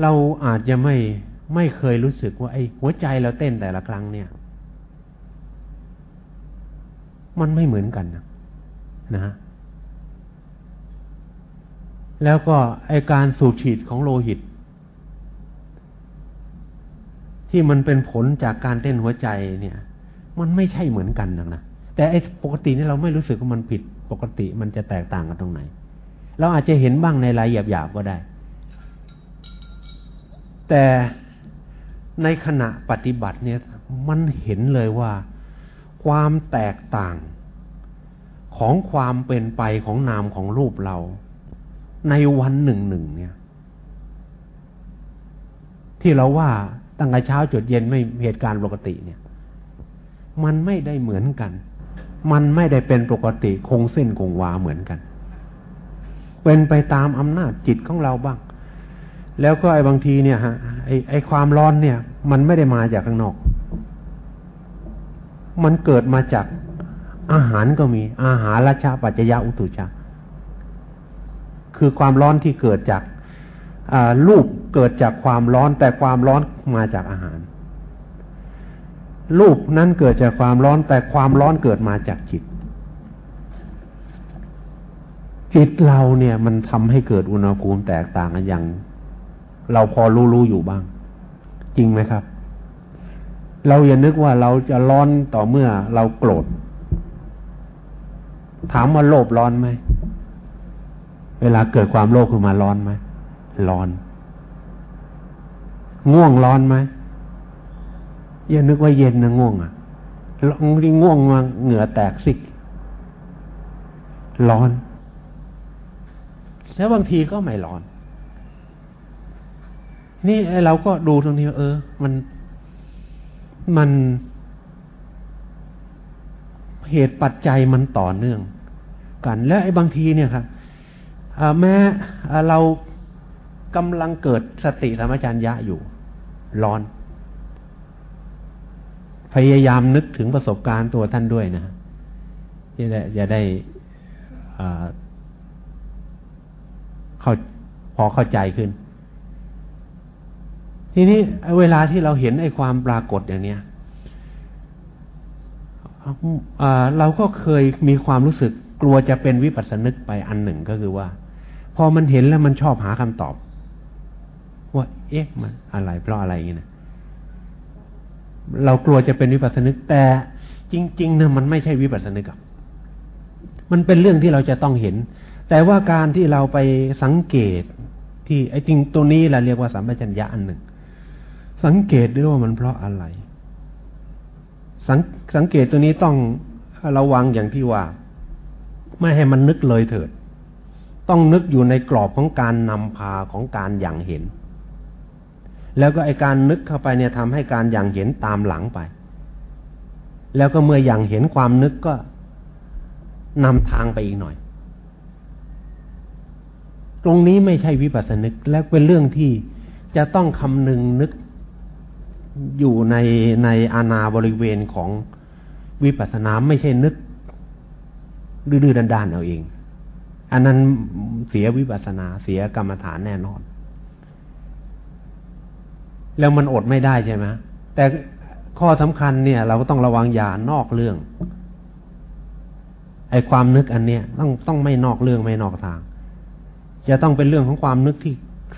เราอาจจะไม่ไม่เคยรู้สึกว่าไอ้หัวใจเราเต้นแต่ละครั้งเนี่ย มันไม่เหมือนกันนะนะ แล้วก็ไอการสูบฉีดของโลหิต ที่มันเป็นผลจากการเต้นหัวใจเนี่ย มันไม่ใช่เหมือนกันนะนะแต่ไอปกตินี่เราไม่รู้สึกว่ามันผิดปกติมันจะแตกต่างกันตรงไหน เราอาจจะเห็นบ้างในรายหยาบๆก็ได้ แต่ในขณะปฏิบัติเนี่ยมันเห็นเลยว่าความแตกต่างของความเป็นไปของนามของรูปเรา ในวันหนึ่งหนึ่งเนี่ย ที่เราว่าตั้งแต่เช้าจดเย็นไม่เหตุการณ์ปกติเนี่ย มันไม่ได้เหมือนกัน มันไม่ได้เป็นปกติคงเส้นคงวาเหมือนกัน เป็นไปตามอำนาจจิตของเราบ้าง แล้วก็ไอ้บางทีเนี่ยฮะไอ้ไอ้ความร้อนเนี่ย มันไม่ได้มาจากข้างนอก มันเกิดมาจากอาหารก็มี อาหารราชาปัจจยาอุตุชาคือความร้อนที่เกิดจากรูปเกิดจากความร้อนแต่ความร้อนมาจากอาหาร รูปนั้นเกิดจากความร้อนแต่ความร้อนเกิดมาจากจิต จิตเราเนี่ยมันทำให้เกิดอุณหภูมิแตกต่างกันอย่าง เราพอรู้ๆอยู่บ้าง จริงไหมครับ เราอย่านึกว่าเราจะร้อนต่อเมื่อเราโกรธ ถามว่าโลภร้อนไหม เวลาเกิดความโลภขึ้นมาร้อนไหมร้อน ง่วงร้อนไหมอย่านึกว่าเย็นนะง่วงอะที่ง่วงมาเหงื่อแตกสิกร้อน แล้วบางทีก็ไม่ร้อน นี่เราก็ดูตรงนี้เออ มันมันเหตุปัจจัยมันต่อเนื่องกัน และไอ้บางทีเนี่ยครับแม้เรากำลังเกิดสติธรรมจัญญะอยู่ ร้อน พยายามนึกถึงประสบการณ์ตัวท่านด้วยนะจะได้จะได้เข้าพอเข้าใจขึ้น ทีนี้เวลาที่เราเห็นไอ้ความปรากฏอย่างเนี้ยเราก็เคยมีความรู้สึกกลัวจะเป็นวิปัสสนึกไปอันหนึ่งก็คือว่า พอมันเห็นแล้วมันชอบหาคำตอบ ว่า เอ๊ะมันอะไรเพราะอะไรอย่างนี้นะเรากลัวจะเป็นวิปัสสนึกแต่จริงๆนะมันไม่ใช่วิปัสสนึกอะมันเป็นเรื่องที่เราจะต้องเห็น แต่ว่าการที่เราไปสังเกตที่ไอ้จริงตัวนี้เราเรียกว่าสัมปชัญญะอันหนึ่ง สังเกตด้วยว่ามันเพราะอะไร สังสังเกตตัวนี้ต้องระวังอย่างที่ว่า ไม่ให้มันนึกเลยเถิด ต้องนึกอยู่ในกรอบของการนำพาของการอย่างเห็น แล้วก็ไอการนึกเข้าไปเนี่ยทำให้การอย่างเห็นตามหลังไป แล้วก็เมื่ออย่างเห็นความนึกก็นำทางไปอีกหน่อย ตรงนี้ไม่ใช่วิปัสสนึกและเป็นเรื่องที่จะต้องคำนึงนึก อยู่ในในอาณาบริเวณของวิปัสสนาไม่ใช่นึกดื้อๆด้านๆเอาเอง อันนั้นเสียวิปัสสนาเสียกรรมฐานแน่นอน แล้วมันอดไม่ได้ใช่ไหมแต่ข้อสำคัญเนี่ย เราก็ต้องระวังอย่านอกเรื่อง ไอ้ความนึกอันเนี้ยต้องต้องไม่นอกเรื่องไม่นอกทาง จะต้องเป็นเรื่องของความนึกที่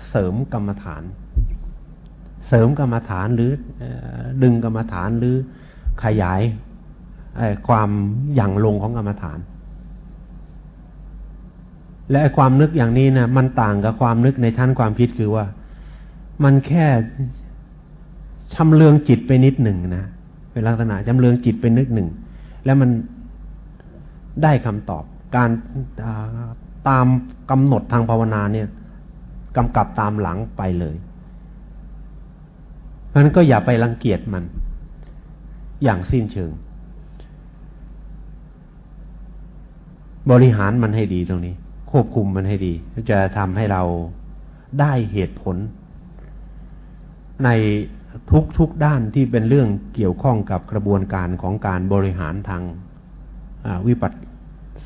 เสริมกรรมฐาน เสริมกรรมฐานหรือดึงกรรมฐานหรือขยายความหยั่งลงของกรรมฐาน และความนึกอย่างนี้นะมันต่างกับความนึกในชั้นความคิดคือว่า มันแค่ชำเลืองจิตไปนิดหนึ่งนะเป็นลักษณะชำเลืองจิตไปนิดหนึ่ง แล้วมันได้คำตอบ การตามกำหนดทางภาวนาเนี่ยกำกับตามหลังไปเลย เพราะนั้นก็อย่าไปรังเกียจมัน อย่างสิ้นเชิง บริหารมันให้ดีตรงนี้ ควบคุมมันให้ดี จะทำให้เราได้เหตุผล ในทุกทุกด้านที่เป็นเรื่องเกี่ยวข้องกับกระบวนการของการบริหารทางวิปัส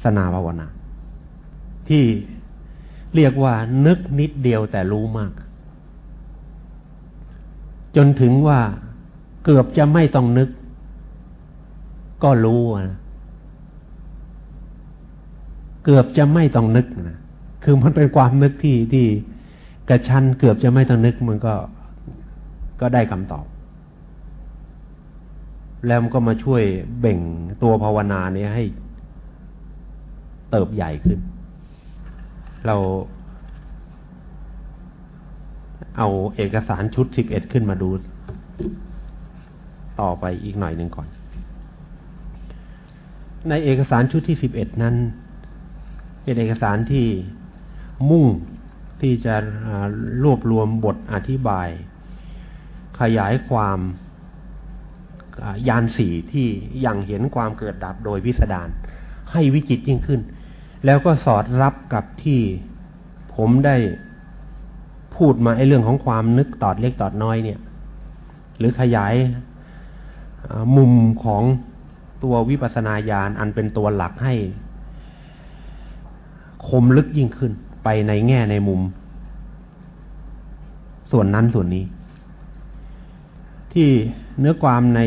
สนาภาวนา ที่เรียกว่านึกนิดเดียวแต่รู้มาก จนถึงว่าเกือบจะไม่ต้องนึก ก็รู้นะเกือบจะไม่ต้องนึกนะคือมันเป็นความนึกที่ที่กระชั้นเกือบจะไม่ต้องนึกมันก็ก็ได้คำตอบ แล้วมันก็มาช่วยเบ่งตัวภาวนาเนี้ยให้เติบใหญ่ขึ้น เรา เอาเอกสารชุดสิบเอ็ดขึ้นมาดู ต่อไปอีกหน่อยหนึ่งก่อน ในเอกสารชุดที่สิบเอ็ดนั้น เป็นเอกสารที่มุ่งที่จะรวบรวมบทอธิบาย ขยายความยานสีที่ยังเห็นความเกิดดับโดยพิสดารให้วิจิตยิ่งขึ้น แล้วก็สอดรับกับที่ผมได้ พูดมาไอ้เรื่องของความนึกตอดเล็กตอดน้อยเนี่ย หรือขยายมุมของตัววิปัสสนาญาณอันเป็นตัวหลักให้ คมลึกยิ่งขึ้นไปในแง่ในมุม ส่วนนั้นส่วนนี้ ที่เนื้อความใน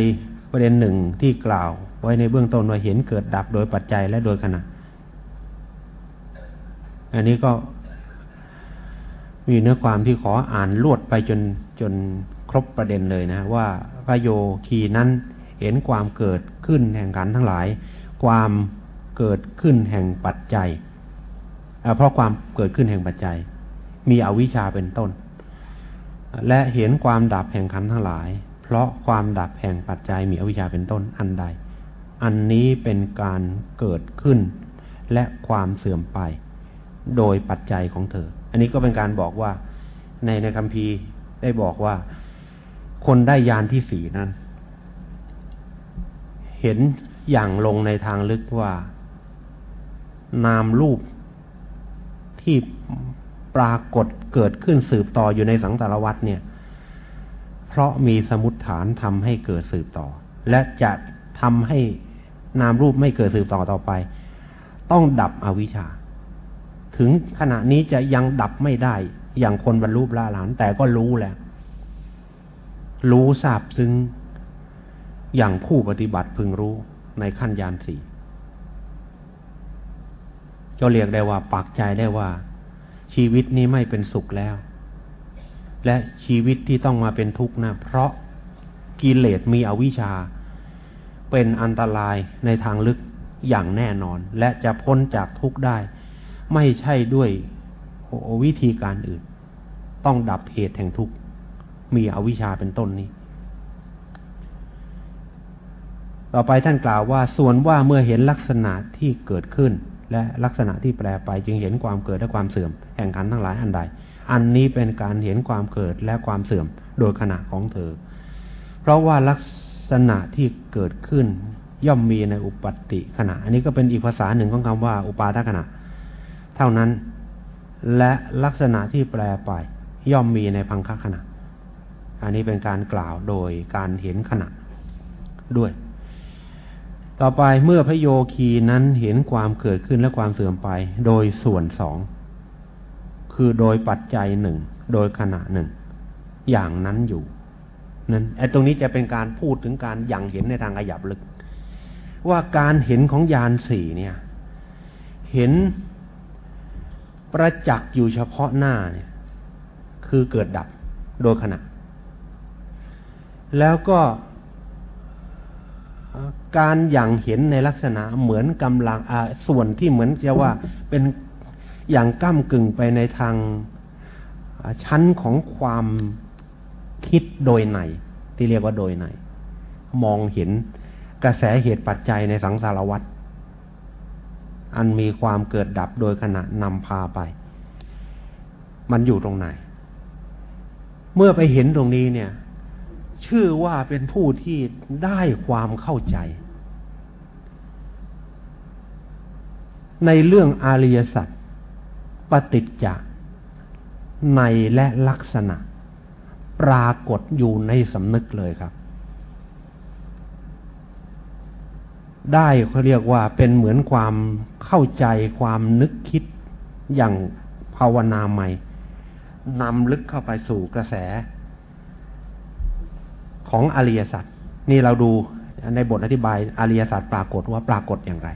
ประเด็นหนึ่งที่กล่าว ไว้ในเบื้องต้นว่าเห็นเกิดดับโดยปัจจัยและโดยขณะ อันนี้ก็ มีเนื้อความที่ขออ่านลวดไปจนจนครบประเด็นเลยนะว่าพระโยคีนั้นเห็นความเกิดขึ้นแห่งขันทั้งหลาย ความเกิดขึ้นแห่งปัจจัยเพราะความเกิดขึ้นแห่งปัจจัย มีอวิชชาเป็นต้น และเห็นความดับแห่งขันทั้งหลาย เพราะความดับแห่งปัจจัย มีอวิชชาเป็นต้นอันใด อันนี้เป็นการเกิดขึ้น และความเสื่อมไป โดยปัจจัยของเธอ นนี้ก็เป็นการบอกว่าในในคำพีได้บอกว่า คนได้ยานที่สี่นั้น เห็นอย่างลงในทางลึกว่า นามรูปที่ปรากฏเกิดขึ้นสืบต่ออยู่ในสังสารวัฏเนี่ย เพราะมีสมุดฐานทำให้เกิดสืบต่อ และจะทำให้นามรูปไม่เกิดสืบต่อต่อไป ต้องดับอวิชชา ถึงขณะนี้จะยังดับไม่ได้ อย่างคนบรรลุพระหลาน แต่ก็รู้แล้ว รู้ทราบซึ้งอย่างผู้ปฏิบัติพึงรู้ในขั้นยานสี่ก็เรียกได้ว่าปักใจได้ว่า ชีวิตนี้ไม่เป็นสุขแล้ว และชีวิตที่ต้องมาเป็นทุกข์นะเพราะกิเลสมีอวิชชา เป็นอันตรายในทางลึกอย่างแน่นอน และจะพ้นจากทุกข์ได้ ไม่ใช่ด้วยวิธีการอื่น ต้องดับเหตุแห่งทุกข์ มีอวิชชาเป็นต้นนี้ ต่อไปท่านกล่าวว่า ส่วนว่าเมื่อเห็นลักษณะที่เกิดขึ้น และลักษณะที่แปรไปจึงเห็นความเกิดและความเสื่อม แห่งขันทั้งหลายอันใด อันนี้เป็นการเห็นความเกิดและความเสื่อมโดยขณะของเธอ เพราะว่าลักษณะที่เกิดขึ้นย่อมมีในอุปติขณะ อันนี้ก็เป็นอีกภาษาหนึ่งของคำว่าอุปาทขณะ เท่านั้น และลักษณะที่แปลไป ย่อมมีในพังคขณะ อันนี้เป็นการกล่าวโดยการเห็นขณะด้วย ต่อไปเมื่อพระโยคีนั้นเห็นความเกิดขึ้นและความเสื่อมไป โดยส่วนสองคือโดยปัจจัยหนึ่ง โดยขณะหนึ่ง อย่างนั้นอยู่นั้นไอ้ตรงนี้จะเป็นการพูดถึงการอย่างเห็นในทางขยับลึก ว่าการเห็นของยานสี่เนี่ย เห็น ประจักษ์อยู่เฉพาะหน้าเนี่ย คือเกิดดับโดยขณะ แล้วก็การอย่างเห็นในลักษณะเหมือนกำลังส่วนที่เหมือนจะว่าเป็นอย่างก้ากึ่งไปในทางชั้นของความคิดโดยไหนที่เรียกว่าโดยไหนมองเห็นกระแสเหตุปัจจัยในสังสารวัฏ อันมีความเกิดดับโดยขณะนำพาไป มันอยู่ตรงไหน เมื่อไปเห็นตรงนี้เนี่ย ชื่อว่าเป็นผู้ที่ได้ความเข้าใจ ในเรื่องอาริยสัจปฏิจจ์ในและลักษณะ ปรากฏอยู่ในสำนึกเลยครับ ได้เขาเรียกว่าเป็นเหมือนความเข้าใจความนึกคิดอย่างภาวนาใหม่นำลึกเข้าไปสู่กระแส ของอริยสัจนี่เราดูในบทอธิบายอริยสัจปรากฏว่าปรากฏอย่างไร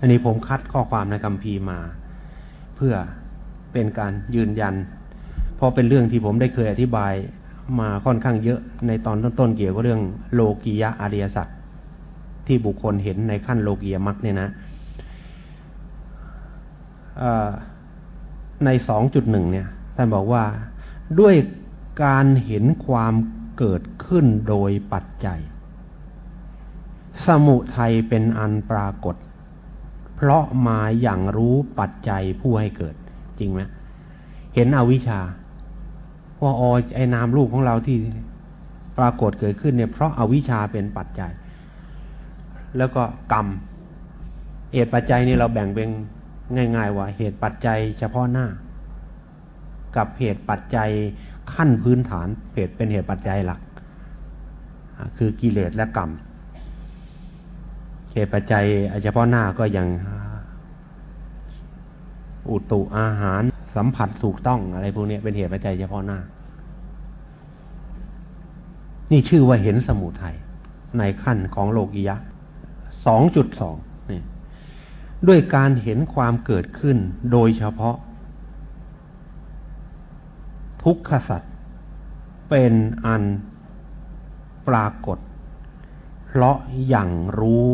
อันนี้ผมคัดข้อความในคัมภีมา เพื่อเป็นการยืนยัน เพราะเป็นเรื่องที่ผมได้เคยอธิบายมาค่อนข้างเยอะในตอนต้นๆเกี่ยวกับเรื่องโลกียะอริยสัจ ที่บุคคลเห็นในขั้นโลกียมักเนี่ยนะในสองจุดหนึ่งเนี่ยท่านบอกว่าด้วยการเห็นความเกิดขึ้นโดยปัจจัย สมุทัยเป็นอันปรากฏ เพราะมาอย่างรู้ปัจจัยผู้ให้เกิด จริงไหมเห็นอวิชชาว่าอไอ้นามรูปของเราที่ปรากฏเกิดขึ้นเนี่ยเพราะอาวิชชาเป็นปัจจัย แล้วก็กรรม เหตุปัจจัยนี่เราแบ่งเป็นง่าย ๆ ว่า เหตุปัจจัยเฉพาะหน้า กับเหตุปัจจัยขั้นพื้นฐานเหตุเป็นเหตุปัจจัยหลัก คือกิเลสและกรรม เหตุปัจจัยเฉพาะหน้าก็อย่างอุตุอาหารสัมผัสถูกต้องอะไรพวกนี้เป็นเหตุปัจจัยเฉพาะหน้า นี่ชื่อว่าเห็นสมุทัยในขั้นของโลกิยะ สองจุดสองนี่ด้วยการเห็นความเกิดขึ้นโดยเฉพาะ ทุกขสัตว์เป็นอันปรากฏ เพราะอย่างรู้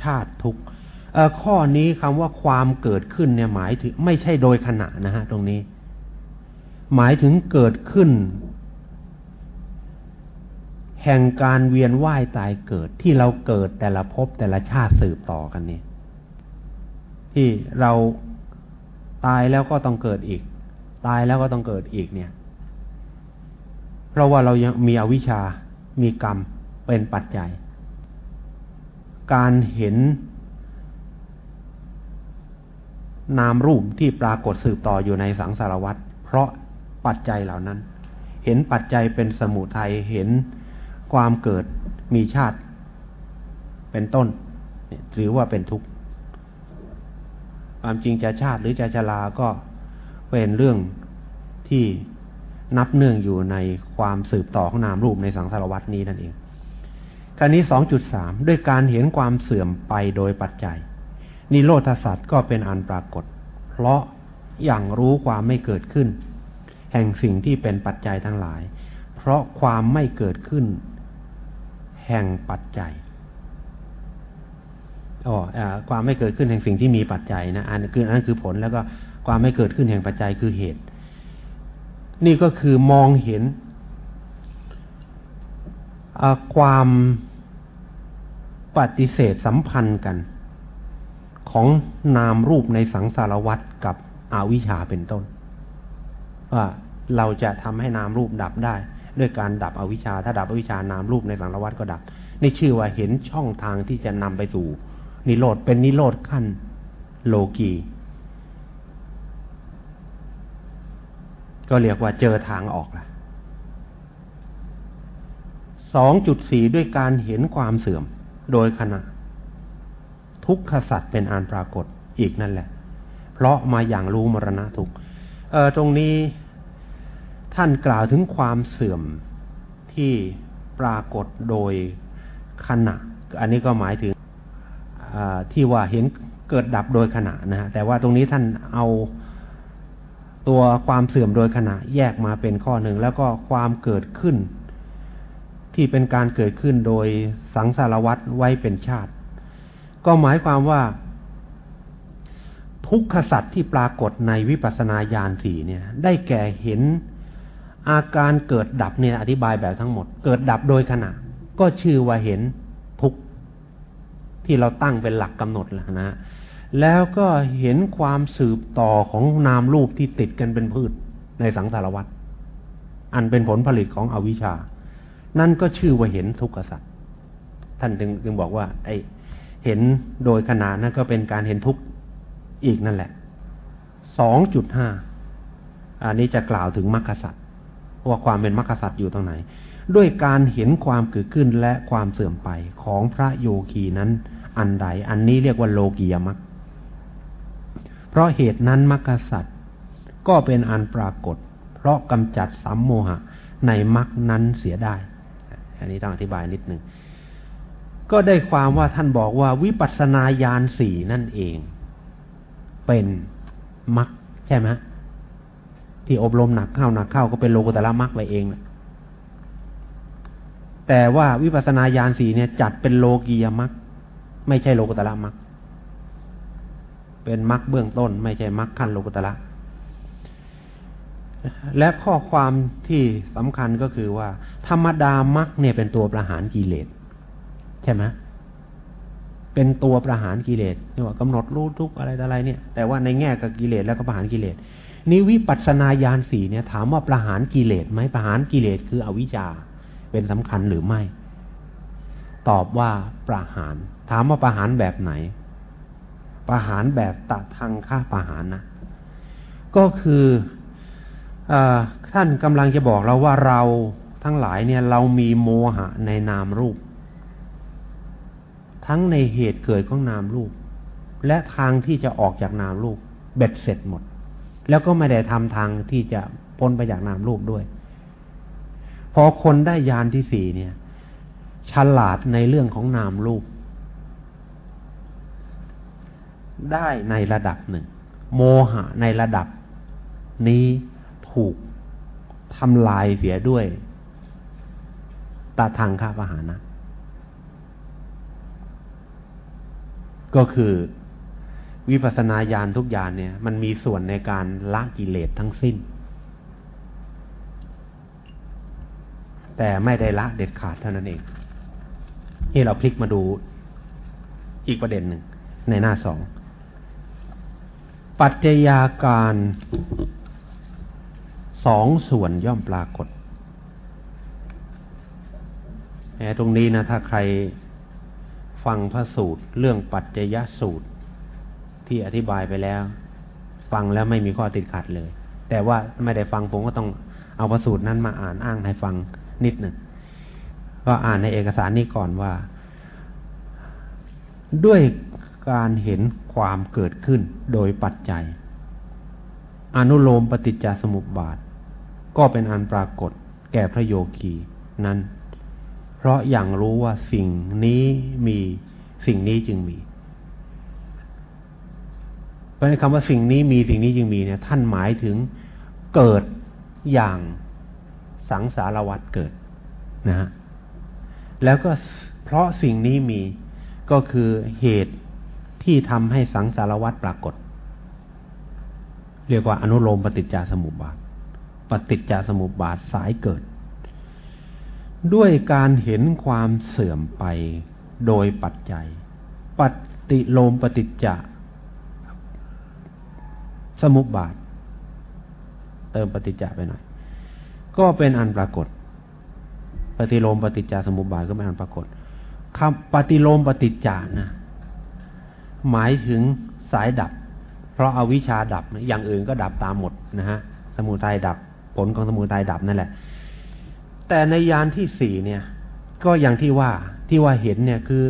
ชาติทุกข้อนี้คำว่าความเกิดขึ้นเนี่ยหมายถึงไม่ใช่โดยขณะนะฮะตรงนี้ หมายถึงเกิดขึ้น แห่งการเวียนว่ายตายเกิดที่เราเกิดแต่ละภพแต่ละชาติสืบต่อกันนี่ที่เราตายแล้วก็ต้องเกิดอีก ตายแล้วก็ต้องเกิดอีกเนี่ย เพราะว่าเรายังมีอวิชชา มีกรรมเป็นปัจจัย การเห็นนามรูปที่ปรากฏสืบต่ออยู่ในสังสารวัฏเพราะปัจจัยเหล่านั้น เห็นปัจจัยเป็นสมุทัยเห็น ความเกิดมีชาติ เป็นต้นถือว่าเป็นทุกข์ความจริงจะชาติหรือจะชราก็เป็นเรื่องที่นับเนื่องอยู่ในความสืบต่อของนามรูปในสังสารวัตนี้นั่นเองการนี้สองจุดสามด้วยการเห็นความเสื่อมไปโดยปัจจัย นิโรธสัตว์ก็เป็นอันปรากฏ เพราะอย่างรู้ความไม่เกิดขึ้น แห่งสิ่งที่เป็นปัจจัยทั้งหลาย เพราะความไม่เกิดขึ้น แห่งปัจจัยอ๋อความไม่เกิดขึ้นแห่งสิ่งที่มีปัจจัยนะอันคืออันคือผลแล้วก็ความไม่เกิดขึ้นแห่งปัจจัยคือเหตุ นี่ก็คือมองเห็นความปฏิเสธสัมพันธ์กัน ของนามรูปในสังสารวัตรกับอวิชชาเป็นต้น ว่าเราจะทำให้นามรูปดับได้ ด้วยการดับอวิชชา ถ้าดับอวิชชานามรูปในสังสารวัตรก็ดับ นี่ชื่อว่าเห็นช่องทางที่จะนำไปสู่ นิโรธเป็นนิโรธขั้นโลกีก็เรียกว่าเจอทางออกละสองจุดสี่ด้วยการเห็นความเสื่อมโดยขณะ ทุกขสัตว์เป็นอันปรากฏอีกนั่นแหละ เพราะมาอย่างรู้มรณะทุกเออตรงนี้ ท่านกล่าวถึงความเสื่อมที่ปรากฏโดยขณะ อันนี้ก็หมายถึงที่ว่าเห็นเกิดดับโดยขณะนะฮะแต่ว่าตรงนี้ท่านเอาตัวความเสื่อมโดยขณะแยกมาเป็นข้อหนึ่ง แล้วก็ความเกิดขึ้น ที่เป็นการเกิดขึ้นโดยสังสารวัตรไว้เป็นชาติ ก็หมายความว่า ทุกขสัตว์ที่ปรากฏในวิปัสสนาญาณสี่เนี่ย ได้แก่เห็น อาการเกิดดับเนี่ยอธิบายแบบทั้งหมด เกิดดับโดยขณะ ก็ชื่อว่าเห็นทุกที่เราตั้งเป็นหลักกำหนดแล้วนะแล้วก็เห็นความสืบต่อของนามรูปที่ติดกันเป็นพืชในสังสารวัฏอันเป็นผลผลิตของอวิชชา นั่นก็ชื่อว่าเห็นทุกขสัตว์ท่านจึงจึงบอกว่า ไอเห็นโดยขนาดนั้นก็เป็นการเห็นทุกข์อีกนั่นแหละสองจุดห้าอันนี้จะกล่าวถึงมรรคสัตว์ ว่าความเป็นมรรคสัตว์อยู่ตรงไหน ด้วยการเห็นความเกิดขึ้นและความเสื่อมไปของพระโยคีนั้น อันใด อันนี้เรียกว่าโลกียมรรคเพราะเหตุนั้นมรรคสัตว์ก็เป็นอันปรากฏ เพราะกำจัดสัมโมหะในมรรคนั้นเสียได้ อันนี้ต้องอธิบายนิดหนึ่งก็ได้ความว่าท่านบอกว่าวิปัสสนาญาณสี่นั่นเอง เป็นมรรคใช่ไหม ที่อบรมหนักเข้าหนักเข้าก็เป็นโลกุตละมรรคไปเองแต่ว่าวิปัสสนาญาณสีเนี่ย จัดเป็นโลกียมรรคไม่ใช่โลกุตละมรรคเป็นมรรคเบื้องต้น ไม่ใช่มรรคขั้นโลกุตละและข้อความที่สำคัญก็คือว่า ธรรมดามรรคเนี่ยเป็นตัวประหารกิเลสใช่ไหมเป็นตัวประหารกิเลสนี่ว่ากำหนดรู้ทุกอะไรอะไรเนี่ย แต่ว่าในแง่กับกิเลสแล้วก็ประหารกิเลส นี่วิปัสสนาญาณสี่เนี่ย ถามว่าประหารกิเลสไหมประหารกิเลสคืออวิชชาเป็นสำคัญหรือไม่ ตอบว่าประหาร ถามว่าประหารแบบไหน ประหารแบบตัดทางค่าประหารนะก็คืออท่านกำลังจะบอกเราว่าเราทั้งหลายเนี่ย เรามีโมหะในนามรูป ทั้งในเหตุเกิดของนามรูป และทางที่จะออกจากนามรูปเบ็ดเสร็จหมด แล้วก็ไม่ได้ทำทางที่จะพ้นไปจากนามรูปด้วย พอคนได้ยานที่สี่เนี่ย ฉลาดในเรื่องของนามรูป ได้ในระดับหนึ่ง โมหะในระดับ นี้ถูกทำลายเสียด้วยตาทางข้าพหานะ ก็คือ วิปัสนาญาณทุกญาณเนี่ย มันมีส่วนในการละกิเลสทั้งสิ้น แต่ไม่ได้ละเด็ดขาดเท่านั้นเองนี่เราพลิกมาดูอีกประเด็นหนึ่งในหน้าสอง ปัจจัยาการสองส่วนย่อมปรากฏแตรงนี้นะถ้าใครฟังพระสูตร เรื่องปัจจยสูตร ที่อธิบายไปแล้ว ฟังแล้วไม่มีข้อติดขัดเลย แต่ว่าไม่ได้ฟังผมก็ต้องเอาประสูตรนั้นมาอ่านอ้างให้ฟังนิดหนึ่งก็อ่านในเอกสารนี้ก่อนว่า ด้วยการเห็นความเกิดขึ้นโดยปัจจัย อนุโลมปฏิจจสมุปบาท ก็เป็นอันปรากฏแก่พระโยคีนั้น เพราะอย่างรู้ว่าสิ่งนี้มีสิ่งนี้จึงมีะในคำว่าสิ่งนี้มีสิ่งนี้จึงมีเนี่ยท่านหมายถึงเกิดอย่างสังสารวัตเกิดนะฮะแล้วก็เพราะสิ่งนี้มีก็คือเหตุที่ทำให้สังสารวัตปรากฏ เรียกว่าอนุโลมปฏิจจสมุปบาท ปฏิจจสมุปบาทสายเกิด ด้วยการเห็นความเสื่อมไปโดยปัจจัย ปฏิโลมปฏิจจ สมุปบาท เติมปฏิจจะไปหน่อย ก็เป็นอันปรากฏ ปฏิโลมปฏิจจสมุปบาทก็เป็นอันปรากฏคำปฏิโลมปฏิจจานะ หมายถึงสายดับ เพราะอาวิชชาดับ อย่างอื่นก็ดับตามหมดนะฮะ สมุทัยดับ ผลของสมุทัยดับนั่นแหละ แต่ในยานที่สี่เนี่ย ก็อย่างที่ว่าที่ว่าเห็นเนี่ยคือ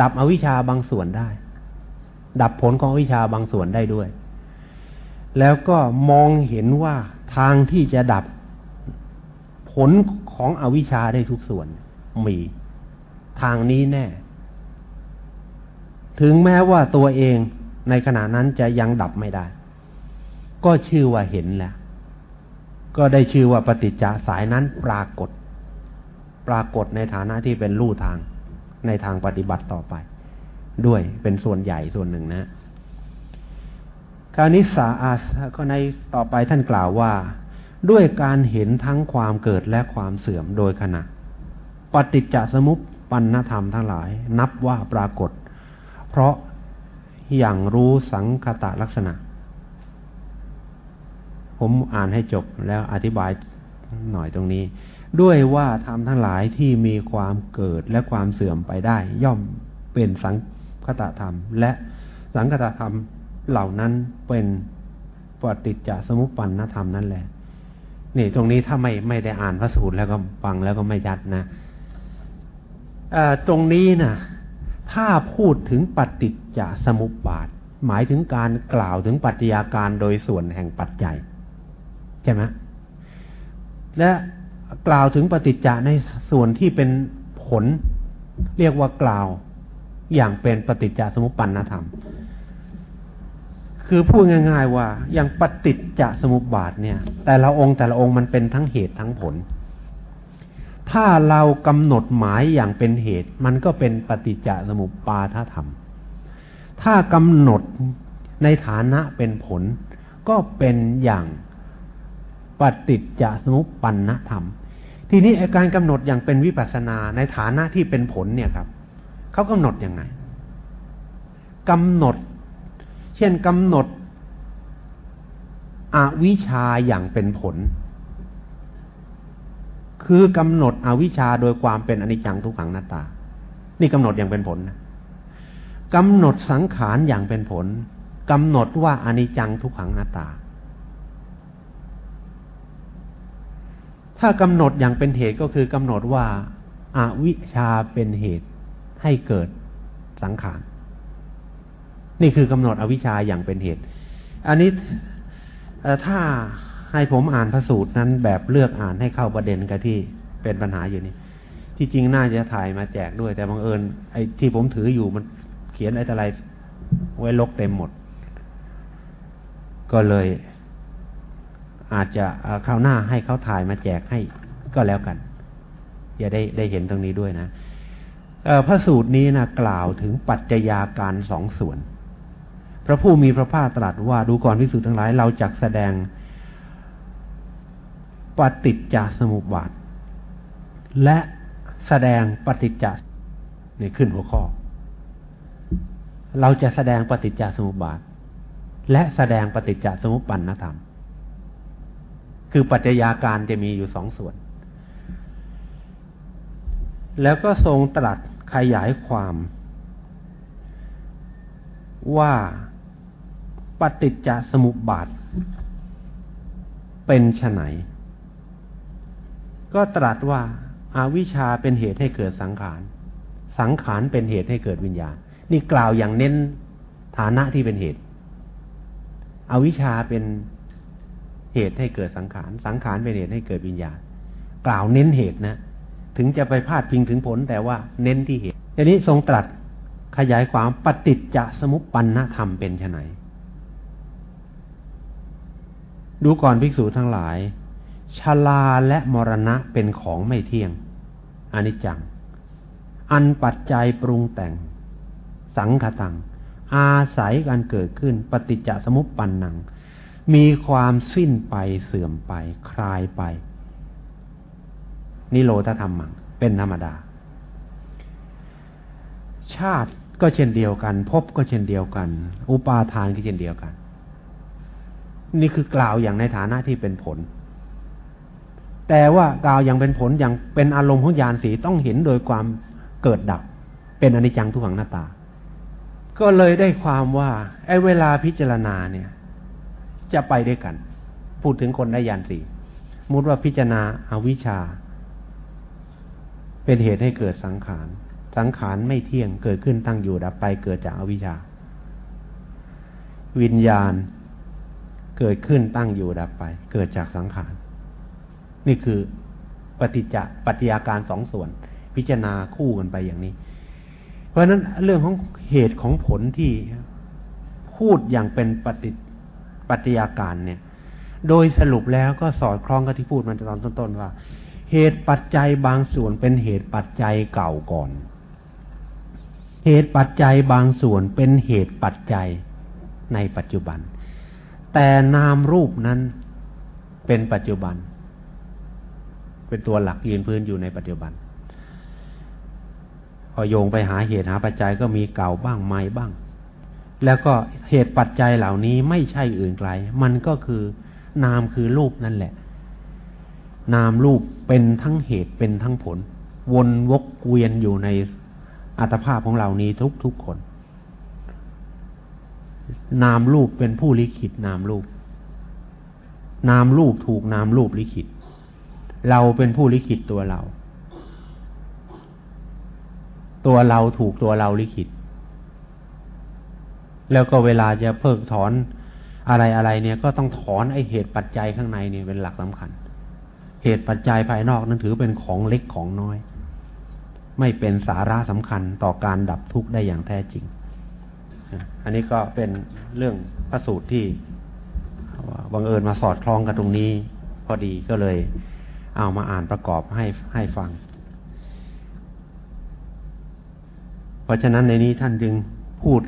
ดับอวิชชาบางส่วนได้ ดับผลของอวิชชาบางส่วนได้ด้วย แล้วก็มองเห็นว่าทางที่จะดับผลของอวิชชาได้ทุกส่วนมีทางนี้แน่ ถึงแม้ว่าตัวเองในขณะนั้นจะยังดับไม่ได้ ก็ชื่อว่าเห็นแล้ว ก็ได้ชื่อว่าปฏิจจสายนั้นปรากฏ ปรากฏในฐานะที่เป็นลู่ทางในทางปฏิบัติต่อไป ด้วยเป็นส่วนใหญ่ส่วนหนึ่งนะ คราวนี้สาอาสก็ในต่อไปท่านกล่าวว่า ด้วยการเห็นทั้งความเกิดและความเสื่อมโดยขณะ ปฏิจจสมุปปันธรรมทั้งหลาย นับว่าปรากฏ เพราะอย่างรู้สังคตะลักษณะ ผมอ่านให้จบแล้วอธิบายหน่อยตรงนี้ ด้วยว่าธรรมทั้งหลายที่มีความเกิดและความเสื่อมไปได้ ย่อมเป็นสังคตะธรรม และสังคตะธรรม เหล่านั้นเป็นปฏิจจสมุปปนธรรมนั่นแหละ นี่ตรงนี้ถ้าไม่ไม่ได้อ่านพระสูตรแล้วก็ฟังแล้วก็ไม่ยัดนะตรงนี้นะถ้าพูดถึงปฏิจจสมุปบาท หมายถึงการกล่าวถึงปัจจัยาการโดยส่วนแห่งปัจจัย ใช่ไหมและกล่าวถึงปฏิจจในส่วนที่เป็นผล เรียกว่ากล่าวอย่างเป็นปฏิจจสมุปปนธรรม คือพูดง่าย ๆ ว่าอย่างปฏิจจสมุปบาทเนี่ย แต่ละองค์แต่ละองค์มันเป็นทั้งเหตุทั้งผล ถ้าเรากำหนดหมายอย่างเป็นเหตุ มันก็เป็นปฏิจจสมุปปาทธรรม ถ้ากำหนดในฐานะเป็นผล ก็เป็นอย่างปฏิจจสมุปปนธรรม ทีนี้การกำหนดอย่างเป็นวิปัสนาในฐานะที่เป็นผลเนี่ยครับเขากำหนดยังไงกำหนด เช่นกำหนดอวิชาอย่างเป็นผล คือกำหนดอวิชชาโดยความเป็นอนิจจังทุกขังหน้าตา นี่กำหนดอย่างเป็นผลนะกำหนดสังขารอย่างเป็นผลกำหนดว่าอนิจจังทุกขังหน้าตา ถ้ากำหนดอย่างเป็นเหตุก็คือกำหนดว่าอาวิชาเป็นเหตุให้เกิดสังขาร นี่คือกำหนดอวิชชาอย่างเป็นเหตุ อันนี้ถ้าให้ผมอ่านพระสูตรนั้นแบบเลือกอ่านให้เข้าประเด็นกับที่เป็นปัญหาอยู่นี่ ที่จริงน่าจะถ่ายมาแจกด้วย แต่บังเอิญไอ้ที่ผมถืออยู่มันเขียนอะไรไว้ลกเต็มหมด ก็เลย อาจจะคราวหน้าให้เขาถ่ายมาแจกให้ก็แล้วกันอย่าได้ได้เห็นตรงนี้ด้วยนะพระสูตรนี้นะกล่าวถึงปัจจัยาการสองส่วน พระผู้มีพระภาคตรัสว่าดูก่อนพิสูจน์ทั้งหลายเราจักแสดงปฏิจจสมุปบาท และแสดงปฏิจจนี่ขึ้นหัวข้อ เราจะแสดงปฏิจจสมุปบาท และแสดงปฏิจจสมุปปันธรรม คือปัจจัยาการจะมีอยู่สองส่วน แล้วก็ทรงตรัสขยายความว่า ฏิจจสมุปบาท เป็นไนก็ตรัสว่าอาวิชชาเป็นเหตุให้เกิดสังขาร สังขารเป็นเหตุให้เกิดวิญญาณ นี่กล่าวอย่างเน้นฐานะที่เป็นเหตุ อวิชชาเป็นเหตุให้เกิดสังขาร สังขารเป็นเหตุให้เกิดวิญญาณ กล่าวเน้นเหตุนะ ถึงจะไปพาดพิงถึงผลแต่ว่าเน้นที่เหตุทีนี้ทรงตรัสขยายความปฏิจจสมุปปนธรรมเป็นไน ดูก่อนภิกษุทั้งหลายชาลาและมรณะเป็นของไม่เที่ยงอนิจจัง อันปัจจัยปรุงแต่ง สังขตัง อาศัยการเกิดขึ้น ปฏิจจสมุปปันนัง มีความสิ้นไปเสื่อมไป คลายไป นิโรธธรรมัง เป็นธรรมดา ชาติก็เช่นเดียวกันพบก็เช่นเดียวกัน อุปาทานก็เช่นเดียวกัน นี่คือกล่าวอย่างในฐานะที่เป็นผล แต่ว่ากล่าวอย่างเป็นผลอย่างเป็นอารมณ์ของญาณสีต้องเห็นโดยความเกิดดับ เป็นอนิจจังทุกขังหน้าตา ก็เลยได้ความว่าไอ้เวลาพิจารณาเนี่ย จะไปด้วยกัน พูดถึงคนได้ยานสีมุดว่าพิจารณาอาวิชชา เป็นเหตุให้เกิดสังขารสังขารไม่เที่ยงเกิดขึ้นตั้งอยู่ดับไปเกิดจากอวิชชา วิญญาณ เกิดขึ้นตั้งอยู่ดับไป เกิดจากสังขาร นี่คือปฏิจจปฏิยาการสองส่วน พิจารณาคู่กันไปอย่างนี้ เพราะฉะนั้นเรื่องของเหตุของผลที่พูดอย่างเป็นปฏิปฏิยาการเนี่ย โดยสรุปแล้วก็สอดคล้องกับที่พูดมันตอนต้นๆว่า เหตุปัจจัยบางส่วนเป็นเหตุปัจจัยเก่าก่อน เหตุปัจจัยบางส่วนเป็นเหตุปัจจัยในปัจจุบัน แต่นามรูปนั้นเป็นปัจจุบัน เป็นตัวหลักยืนพื้นอยู่ในปัจจุบัน พอโยงไปหาเหตุหาปัจจัยก็มีเก่าบ้างใหม่บ้าง แล้วก็เหตุปัจจัยเหล่านี้ไม่ใช่อื่นไกล มันก็คือนามคือรูปนั่นแหละ นามรูปเป็นทั้งเหตุเป็นทั้งผล วนวกเวียนอยู่ในอัตภาพของเรานี้ทุกทุกคน นามรูปเป็นผู้ลิขิตนามรูป นามรูปถูกนามรูปลิขิต เราเป็นผู้ลิขิตตัวเรา ตัวเราถูกตัวเราลิขิต แล้วก็เวลาจะเพิกถอนอะไรอะไรเนี่ยก็ต้องถอนไอเหตุปัจจัยข้างในเนี่ยเป็นหลักสำคัญ เหตุปัจจัยภายนอกนั้นถือเป็นของเล็กของน้อย ไม่เป็นสาระสำคัญต่อการดับทุกข์ได้อย่างแท้จริง อันนี้ก็เป็นเรื่องพระสูตรที่บังเอิญมาสอดคล้องกันตรงนี้ พอดีก็เลย เอามาอ่านประกอบให้ให้ฟัง เพราะฉะนั้นในนี้ท่านจึงพูด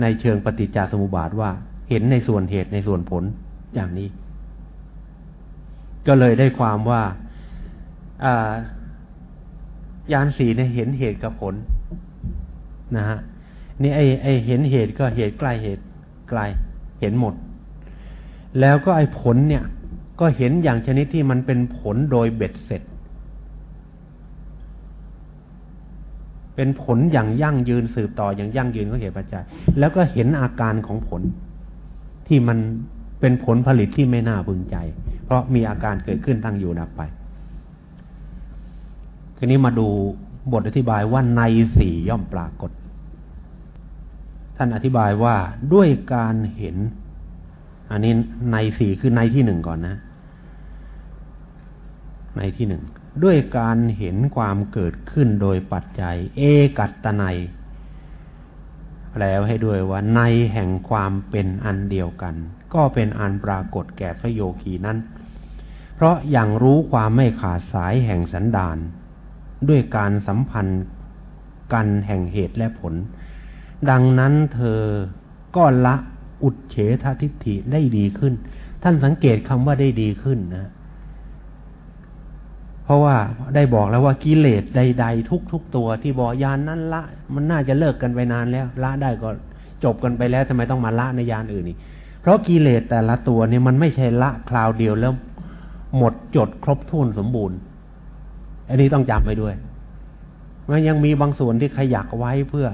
ในเชิงปฏิจจสมุปบาทว่าเห็นในส่วนเหตุในส่วนผลอย่างนี้ ก็เลยได้ความว่ายานสีเนี่ยเห็นเหตุกับผลนะฮะ นี่ไอไอเห็นเหตุก็เหตุใกล้เหตุไกลเห็นหมด แล้วก็ไอ้ผลเนี่ย ก็เห็นอย่างชนิดที่มันเป็นผลโดยเบ็ดเสร็จ เป็นผลอย่างยั่งยืนสืบต่ออย่างยั่งยืนก็เหตุปัจจัย แล้วก็เห็นอาการของผลที่มันเป็นผลผลิตที่ไม่น่าพึงใจ เพราะมีอาการเกิดขึ้นตั้งอยู่ดับไปทีนี้มาดูบทอธิบายว่าในสี่ย่อมปรากฏ ท่านอธิบายว่าด้วยการเห็น อันนี้ในสี่คือในที่หนึ่งก่อนนะ ในที่หนึ่งด้วยการเห็นความเกิดขึ้นโดยปัจจัย เอกัตตนัยแปลให้ด้วยว่าในแห่งความเป็นอันเดียวกัน ก็เป็นอันปรากฏแก่พระโยคีนั้น เพราะอย่างรู้ความไม่ขาดสายแห่งสันดาน ด้วยการสัมพันธ์กันแห่งเหตุและผล ดังนั้นเธอก็ละอุดเฉททิฏฐิได้ดีขึ้น ท่านสังเกตคำว่าได้ดีขึ้นนะ เพราะว่าได้บอกแล้วว่ากิเลสใด ๆ ทุกๆตัวที่บอกยานนั้นละ มันน่าจะเลิกกันไปนานแล้ว ละได้ก็จบกันไปแล้วทำไมต้องมาละในยานอื่นอีกเพราะกิเลสแต่ละตัวเนี่ยมันไม่ใช่ละคราวเดียวแล้วหมดจดครบถ้วนสมบูรณ์ อันนี้ต้องจำไปด้วยมันยังมีบางส่วนที่ขยักไว้เพื่อ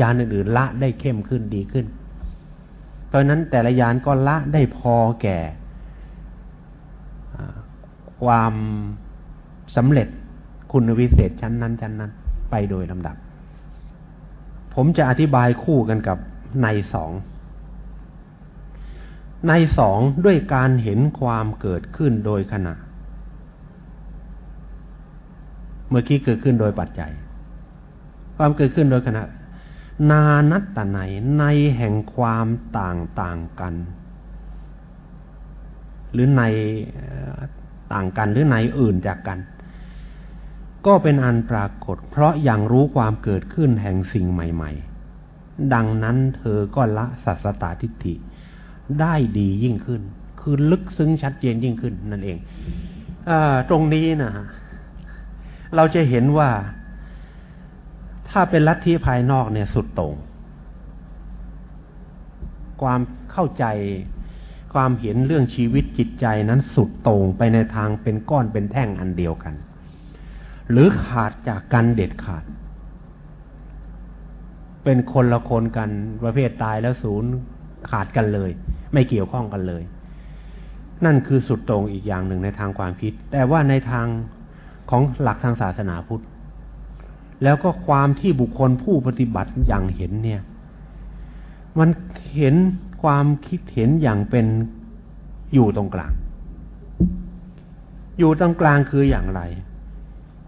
ยานอื่นๆละได้เข้มขึ้นดีขึ้น เพราะนั้นแต่ละยานก็ละได้พอแก่ความสำเร็จคุณวิเศษชั้นนั้นชั้นนั้น ไปโดยลำดับ ผมจะอธิบายคู่กันกับในสอง ในสองด้วยการเห็นความเกิดขึ้นโดยขณะ เมื่อกี้เกิดขึ้นโดยปัจจัย ความเกิดขึ้นโดยขณะ นานัตตะไหนในแห่งความต่างต่างกัน หรือในต่างกันหรือในอื่นจากกัน ก็เป็นอันปรากฏ เพราะยังรู้ความเกิดขึ้นแห่งสิ่งใหม่ ๆ ดังนั้นเธอก็ละสัสตาทิฏฐิได้ดียิ่งขึ้น คือลึกซึ้งชัดเจนยิ่งขึ้นนั่นเองอตรงนี้นะเราจะเห็นว่า ถ้าเป็นลัทธิภายนอกเนี่ยสุดตรง ความเข้าใจความเห็นเรื่องชีวิตจิตใจนั้นสุดตรงไปในทางเป็นก้อนเป็นแท่งอันเดียวกัน หรือขาดจากกันเด็ดขาด เป็นคนละคนกันประเภทตายแล้วศูนย์ขาดกันเลย ไม่เกี่ยวข้องกันเลย นั่นคือสุดตรงอีกอย่างหนึ่งในทางความคิด แต่ว่าในทางของหลักทางศาสนาพุทธ แล้วก็ความที่บุคคลผู้ปฏิบัติอย่างเห็นเนี่ย มันเห็นความคิดเห็นอย่างเป็นอยู่ตรงกลาง อยู่ตรงกลางคืออย่างไร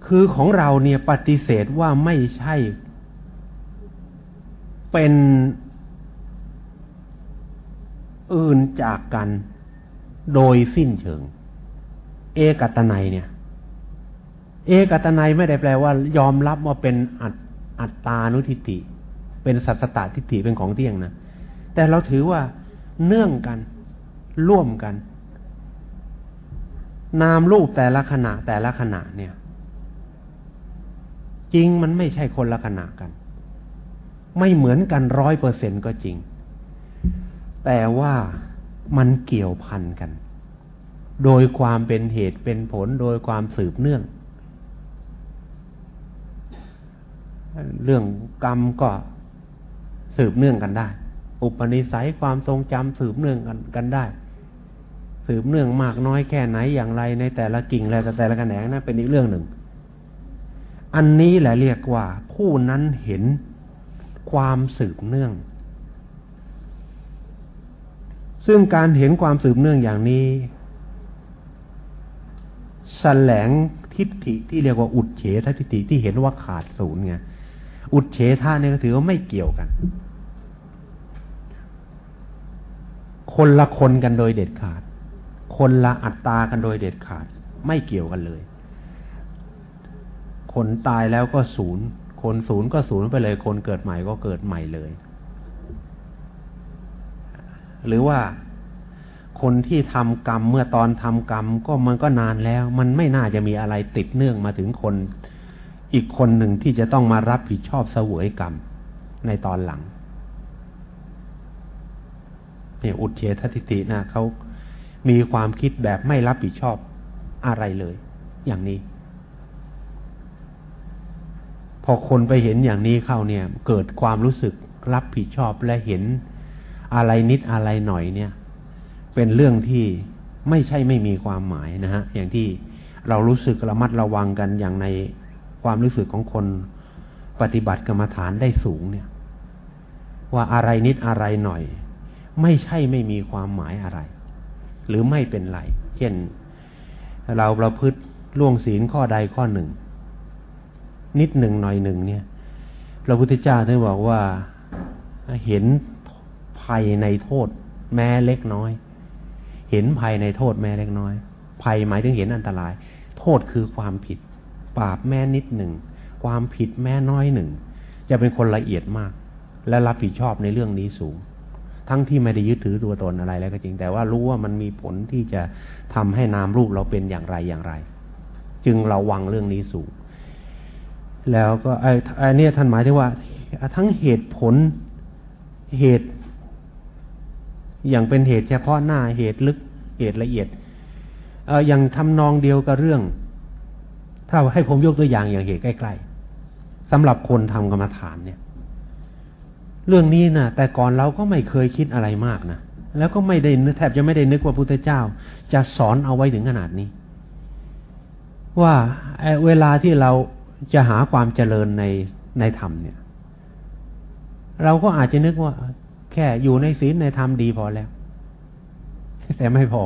คือของเราเนี่ยปฏิเสธว่าไม่ใช่ เป็นอื่นจากกันโดยสิ้นเชิง เอกตนัยเนี่ย เอกตนัยไม่ได้แปลว่า ยอมรับว่าเป็นอัตอัตตานุทิฏฐิเป็นสัตตทิฏฐิเป็นของเที่ยงนะแต่เราถือว่าเนื่องกันร่วมกัน นามรูปแต่ละขณะแต่ละขณะเนี่ย จริงมันไม่ใช่คนละขณะกัน ไม่เหมือนกันร้อยเปอร์เซ็นก็จริง แต่ว่ามันเกี่ยวพันกัน โดยความเป็นเหตุเป็นผลโดยความสืบเนื่อง เรื่องกรรมก็สืบเนื่องกันได้ อุปนิสัยความทรงจำสืบเนื่องกันกันได้ สืบเนื่องมากน้อยแค่ไหนอย่างไรในแต่ละกิ่งและแต่ละแขนงนั้นเป็นอีกเรื่องหนึ่ง อันนี้แหละเรียกว่าผู้นั้นเห็นความสืบเนื่อง ซึ่งการเห็นความสืบเนื่องอย่างนี้แสลงทิฏฐิที่เรียกว่าอุดเฉททิฏฐิที่เห็นว่าขาดศูนย์ไง อุดเฉทาเนี่ยก็ถือว่าไม่เกี่ยวกัน คนละคนกันโดยเด็ดขาด คนละอัตตากันโดยเด็ดขาด ไม่เกี่ยวกันเลย คนตายแล้วก็ศูนย์ คนศูนย์ก็ศูนย์ไปเลย คนเกิดใหม่ก็เกิดใหม่เลย หรือว่าคนที่ทำกรรมเมื่อตอนทำกรรมก็มันก็นานแล้ว มันไม่น่าจะมีอะไรติดเนื่องมาถึงคน อีกคนหนึ่งที่จะต้องมารับผิดชอบเสวยกรรมในตอนหลังเนี่ยอุดเฉททิฏฐินะเขามีความคิดแบบไม่รับผิดชอบอะไรเลย อย่างนี้ พอคนไปเห็นอย่างนี้เข้าเนี่ย เกิดความรู้สึกรับผิดชอบและเห็นอะไรนิดอะไรหน่อยเนี่ย เป็นเรื่องที่ไม่ใช่ไม่มีความหมายนะฮะ อย่างที่เรารู้สึกระมัดระวังกันอย่างใน ความรู้สึกของคนปฏิบัติกรรมฐานได้สูงเนี่ย ว่าอะไรนิดอะไรหน่อย ไม่ใช่ไม่มีความหมายอะไร หรือไม่เป็นไร เช่น เราประพฤติล่วงศีลข้อใดข้อหนึ่ง นิดหนึ่งหน่อยหนึ่งเนี่ยพระพุทธเจ้าท่านบอกว่าเห็นภัยในโทษ แม้เล็กน้อย เห็นภัยในโทษแม้เล็กน้อย ภัยหมายถึงเห็นอันตราย โทษคือความผิด บาปแม้นิดหนึ่ง ความผิดแม้น้อยหนึ่ง จะเป็นคนละเอียดมาก และรับผิดชอบในเรื่องนี้สูง ทั้งที่ไม่ได้ยึดถือตัวตนอะไรแล้วก็จริง แต่ว่ารู้ว่ามันมีผลที่จะทำให้นามรูปเราเป็นอย่างไรอย่างไร จึงเราวังเรื่องนี้สูง แล้วก็ไอ้ไอ้นี่ท่านหมายถึงว่า ทั้งเหตุผลเหตุ อย่างเป็นเหตุเฉพาะหน้าเหตุลึกเหตุละเอียดเอออย่างทำนองเดียวกับเรื่อง ถ้าให้ผมยกตัวอย่างอย่างเหตุใกล้ๆสำหรับคนทำกรรมฐานเนี่ย เรื่องนี้นะแต่ก่อนเราก็ไม่เคยคิดอะไรมากนะแล้วก็ไม่ได้แทบจะไม่ได้นึกว่าพุทธเจ้า จะสอนเอาไว้ถึงขนาดนี้ ว่าเวลาที่เราจะหาความเจริญในในธรรมเนี่ย เราก็อาจจะนึกว่า แค่อยู่ในศีลในธรรมดีพอแล้ว แต่ไม่พอ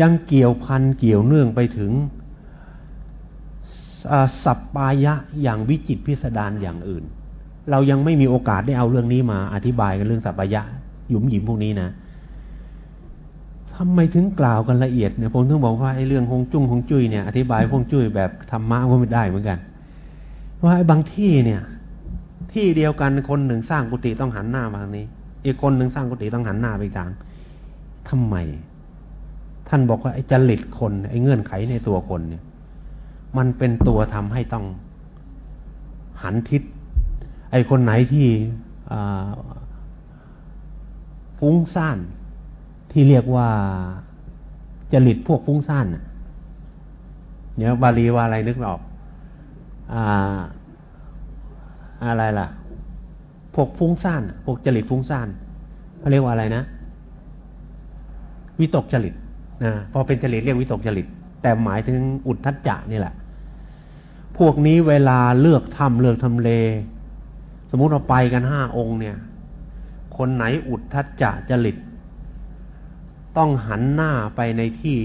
ยังเกี่ยวพันเกี่ยวเนื่องไปถึงสัปปายะอย่างวิจิตพิสดารอย่างอื่น เรายังไม่มีโอกาสได้เอาเรื่องนี้มาอธิบายกันเรื่องสัปปายะหยุมหยิมพวกนี้นะทำไมถึงกล่าวกันละเอียดเนี่ยผมต้องบอกว่าไอ้เรื่องฮงจุ้งฮงจุ้ยเนี่ยอธิบายฮงจุ้ยแบบธรรมะก็ไม่ได้เหมือนกันว่าไอ้บางที่เนี่ย ที่เดียวกันคนหนึ่งสร้างกุฏิต้องหันหน้ามาทางนี้ อีกคนหนึ่งสร้างกุฏิต้องหันหน้าไปทางทำไม ท่านบอกว่าไอ้จริตคนไอ้เงื่อนไขในตัวคนเนี่ย มันเป็นตัวทำให้ต้องหันทิศ ไอ้คนไหนที่ฟุ้งซ่าน ที่เรียกว่าจริตพวกฟุ้งซ่านเนี่ยบาลีว่าอะไรนึกออกอ่าอะไรล่ะ พวกฟุ้งซ่าน พวกจริตฟุ้งซ่านเขาเรียกว่าอะไรนะ วิตกจริต นะพอเป็นจริตเรียกวิตกจริต แต่หมายถึงอุทธัจจะนี่แหละ พวกนี้เวลาเลือกทำเลือกทำเล สมมุติเราไปกันห้าองค์เนี่ย คนไหนอุทธัจจะจริต ต้องหันหน้าไปในที่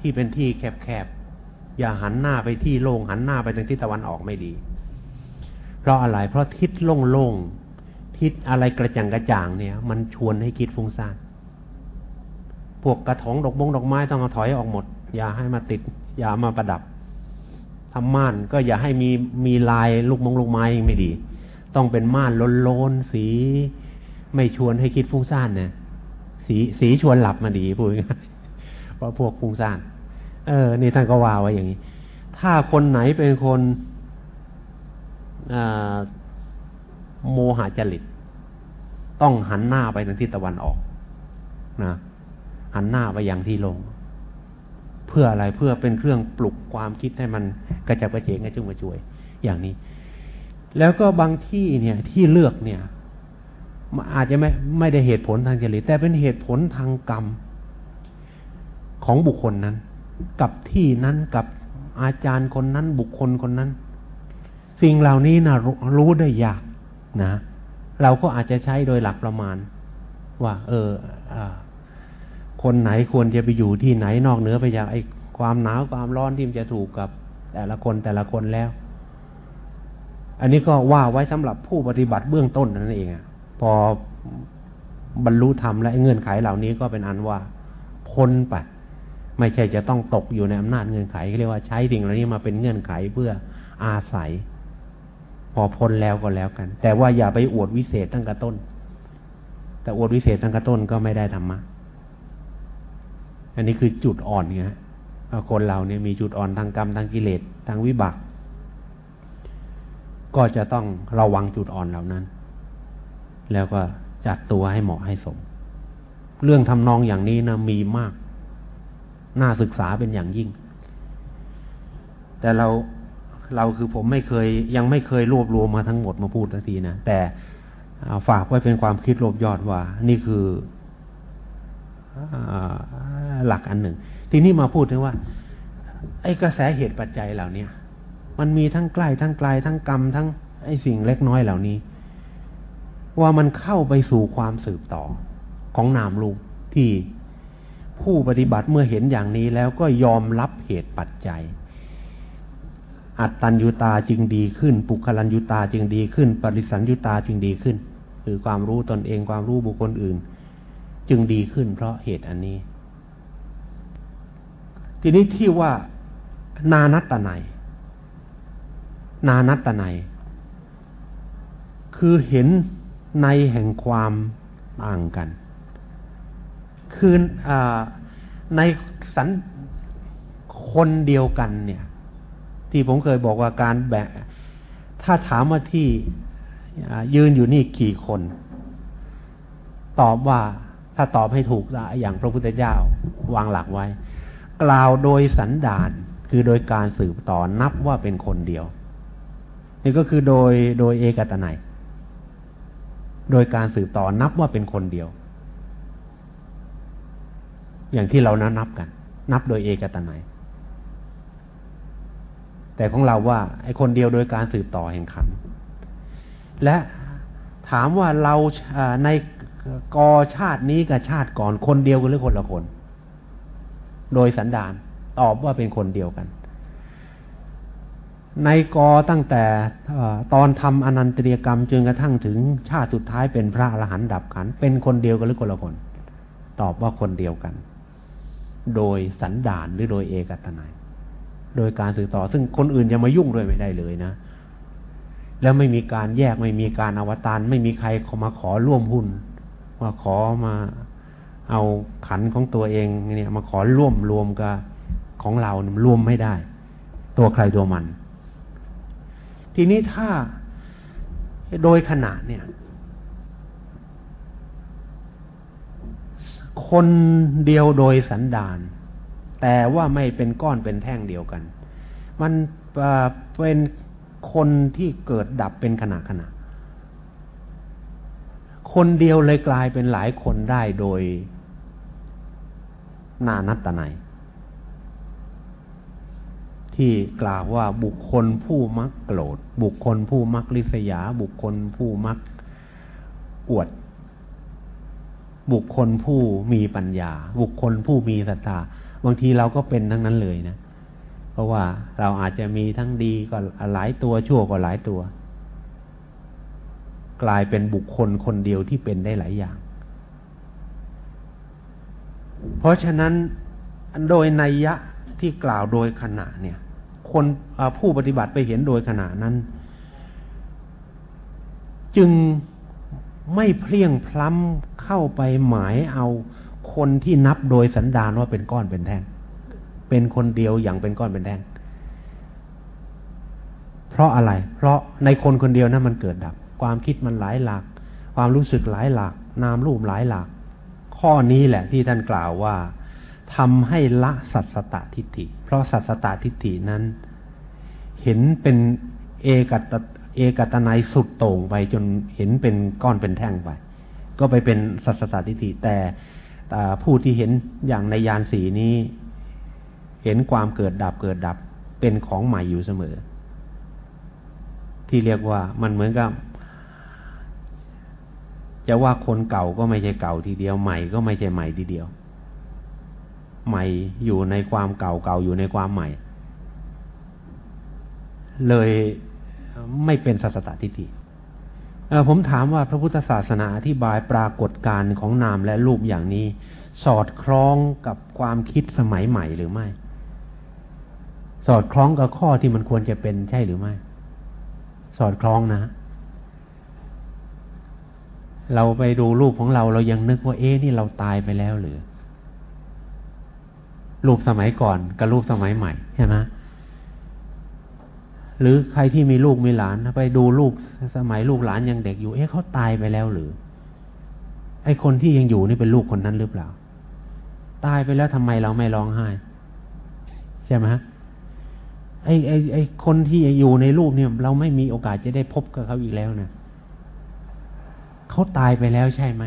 ที่เป็นที่แคบๆ อย่าหันหน้าไปที่โล่งหันหน้าไปทางทิศตะวันออกไม่ดี เพราะอะไร เพราะทิศโล่งๆ ทิศอะไรกระจ่างกระจ่างเนี่ย มันชวนให้คิดฟุ้งซ่าน พวกกระถงดอกบงดอกไม้ต้องเอาถอยออกหมด อย่าให้มาติด อย่ามาประดับทำม่านก็อย่าให้มีมีลายลูกมงลูกไม้ไม่ดี ต้องเป็นม่านโลนๆสี ไม่ชวนให้คิดฟุ้งซ่านเนี่ยสีสีชวนหลับมาดีพูดง่ายเพราะพวกฟุ้งซ่าน เออ นี่ท่านก็ว่าไว้อย่างนี้ ถ้าคนไหนเป็นคนโมหะจริต ต้องหันหน้าไปทางทิศตะวันออกนะ หันหน้าไปอยังที่ลง เพื่ออะไรเพื่อเป็นเครื่องปลุกความคิดให้มันกระจับกระเจงกระชุ่มกระชวย อย่างนี้ แล้วก็บางที่เนี่ยที่เลือกเนี่ยอาจจะไม่ไม่ได้เหตุผลทางจริตแต่เป็นเหตุผลทางกรรมของบุคคลนั้น กับที่นั้นกับอาจารย์คนนั้นบุคคลคนนั้น สิ่งเหล่านี้นะรู้ได้ยากนะ เราก็อาจจะใช้โดยหลักประมาณ ว่า เอออ คนไหนควรจะไปอยู่ที่ไหนนอกเหนือไปจากไอ้ความหนาวความร้อนที่มันจะถูกกับ แต่ละคนแต่ละคนแล้ว อันนี้ก็ว่าไว้สำหรับผู้ปฏิบัติเบื้องต้นนั่นเองอะพอบรรลุธรรมและเงื่อนไขเหล่านี้ก็เป็นอันว่าพ้นไปไม่ใช่จะต้องตกอยู่ในอำนาจเงื่อนไขเรียกว่าใช้สิ่งเหล่านี้มาเป็นเงื่อนไขเพื่ออาศัย พอพ้นแล้วก็แล้วกัน แต่ว่าอย่าไปอวดวิเศษตั้งกระต้น แต่อวดวิเศษตั้งกระต้นก็ไม่ได้ธรรมะ อันนี้คือจุดอ่อนไงคนเราเนี่ยมีจุดอ่อนทางกรรมทางกิเลสทางวิบาก ก็จะต้องระวังจุดอ่อนเหล่านั้น แล้วก็จัดตัวให้เหมาะให้สม เรื่องทำนองอย่างนี้นะมีมาก น่าศึกษาเป็นอย่างยิ่ง แต่เราเราคือผมไม่เคยยังไม่เคยรวบรวมมาทั้งหมดมาพูดทันทีนะแต่ฝากไว้เป็นความคิดรวบยอดว่า นี่คือ หลักอันหนึ่ง ทีนี้มาพูดถึงว่า ไอ้กระแสเหตุปัจจัยเหล่านี้มันมีทั้งใกล้ทั้งไกลทั้งกรรมทั้งไอ้สิ่งเล็กน้อยเหล่านี้ ว่ามันเข้าไปสู่ความสืบต่อของนามรูปที่ผู้ปฏิบัติเมื่อเห็นอย่างนี้แล้วก็ยอมรับเหตุปัจจัย อัตตัญญุตาจึงดีขึ้น ปุคลัญญุตาจึงดีขึ้น ปริสัญญุตาจึงดีขึ้น คือความรู้ตนเองความรู้บุคคลอื่น จึงดีขึ้นเพราะเหตุอันนี้ ทีนี้ที่ว่า นานัตตนัย นานัตตนัย คือเห็นในแห่งความต่างกัน คืออในสันคนเดียวกันเนี่ย ที่ผมเคยบอกว่าการแบ่ถ้าถามว่าที่ยืนอยู่นี่กี่คน ตอบว่าถ้าตอบให้ถูกอย่างพระพุทธเจ้าวางหลักไว้ กล่าวโดยสันดานคือโดยการสืบต่อนับว่าเป็นคนเดียว นี่ก็คือโดยโดยเอกตนัยโดยการสืบต่อนับว่าเป็นคนเดียว อย่างที่เรานับกัน นับโดยเอกตนัยแต่ของเราว่าไอ้คนเดียวโดยการสืบต่อแห่งขัน และถามว่าเราในกอชาตินี้กับชาติก่อนคนเดียวกันหรือคนละคน โดยสันดานตอบว่าเป็นคนเดียวกัน ในกอตั้งแต่ตอนทำอนันตริยกรรมจนกระทั่งถึงชาติสุดท้ายเป็นพระอรหันต์ดับขัน เป็นคนเดียวกันหรือคนละคน ตอบว่าคนเดียวกัน โดยสันดานหรือโดยเอกตนายโดยการสื่อต่อ ซึ่งคนอื่นจะมายุ่งด้วยไม่ได้เลยนะ แล้วไม่มีการแยกไม่มีการอวตารไม่มีใครเขามาขอร่วมหุ้นมาขอมา เอาขันของตัวเองเนี่ยมาขอร่วมรวมกับของเรารวมไม่ได้ ตัวใครตัวมัน ทีนี้ถ้าโดยขนาดเนี่ย คนเดียวโดยสันดาน แต่ว่าไม่เป็นก้อนเป็นแท่งเดียวกัน มันเป็นคนที่เกิดดับเป็นขณะขณะคนเดียวเลยกลายเป็นหลายคนได้โดย นานัตตนัยที่กล่าวว่าบุคคลผู้มักโกรธ บุคคลผู้มักลิษยา บุคคลผู้มักอวด บุคคลผู้มีปัญญา บุคคลผู้มีศรัทธาบางทีเราก็เป็นทั้งนั้นเลยนะ เพราะว่าเราอาจจะมีทั้งดีก็หลายตัวชั่วก็หลายตัว กลายเป็นบุคคลคนเดียวที่เป็นได้หลายอย่าง เพราะฉะนั้นโดยนัยยะที่กล่าวโดยขณะเนี่ย คนผู้ปฏิบัติไปเห็นโดยขณะนั้น จึงไม่เพลียงพล้ำเข้าไปหมายเอาคนที่นับโดยสันดานว่าเป็นก้อนเป็นแท่งเป็นคนเดียวอย่างเป็นก้อนเป็นแท่งเพราะอะไร เพราะในคนคนเดียวนั้นมันเกิดดับ ความคิดมันหลายหลักความรู้สึกหลายหลักนามรูปหลายหลัก ข้อนี้แหละที่ท่านกล่าวว่าทำให้ละสัตสตทิฏฐิ เพราะสัตสตทิฏฐินั้น เห็นเป็นเอกตเอกตนัยสุดโต่งไปจนเห็นเป็นก้อนเป็นแท่งไป ก็ไปเป็นสัตสตทิฏฐิแต่ผู้ที่เห็นอย่างในยานสีนี้ เห็นความเกิดดับเกิดดับเป็นของใหม่อยู่เสมอ ที่เรียกว่ามันเหมือนกับ จะว่าคนเก่าก็ไม่ใช่เก่าทีเดียวใหม่ก็ไม่ใช่ใหม่ทีเดียว ใหม่อยู่ในความเก่าเก่าอยู่ในความใหม่ เลยไม่เป็นสัสตทิฏฐิผมถามว่าพระพุทธศาสนาอธิบายปรากฏการณ์ของนามและรูปอย่างนี้ สอดคล้องกับความคิดสมัยใหม่หรือไม่ สอดคล้องกับข้อที่มันควรจะเป็นใช่หรือไม่ สอดคล้องนะ เราไปดูรูปของเราเรายังนึกว่าเอ๊นี่เราตายไปแล้วหรือ รูปสมัยก่อนกับรูปสมัยใหม่ใช่ไหมหรือใครที่มีลูกมีหลานไปดูลูกสมัยลูกหลานยังเด็กอยู่ เอ๊ะเขาตายไปแล้วหรือ ไอคนที่ยังอยู่นี่เป็นลูกคนนั้นหรือเปล่า ตายไปแล้วทำไมเราไม่ร้องไห้ ใช่ไหมไอไอไอคนที่อยู่ในรูปเนี่ย เราไม่มีโอกาสจะได้พบกับเขาอีกแล้วเนะ เขาตายไปแล้วใช่ไหม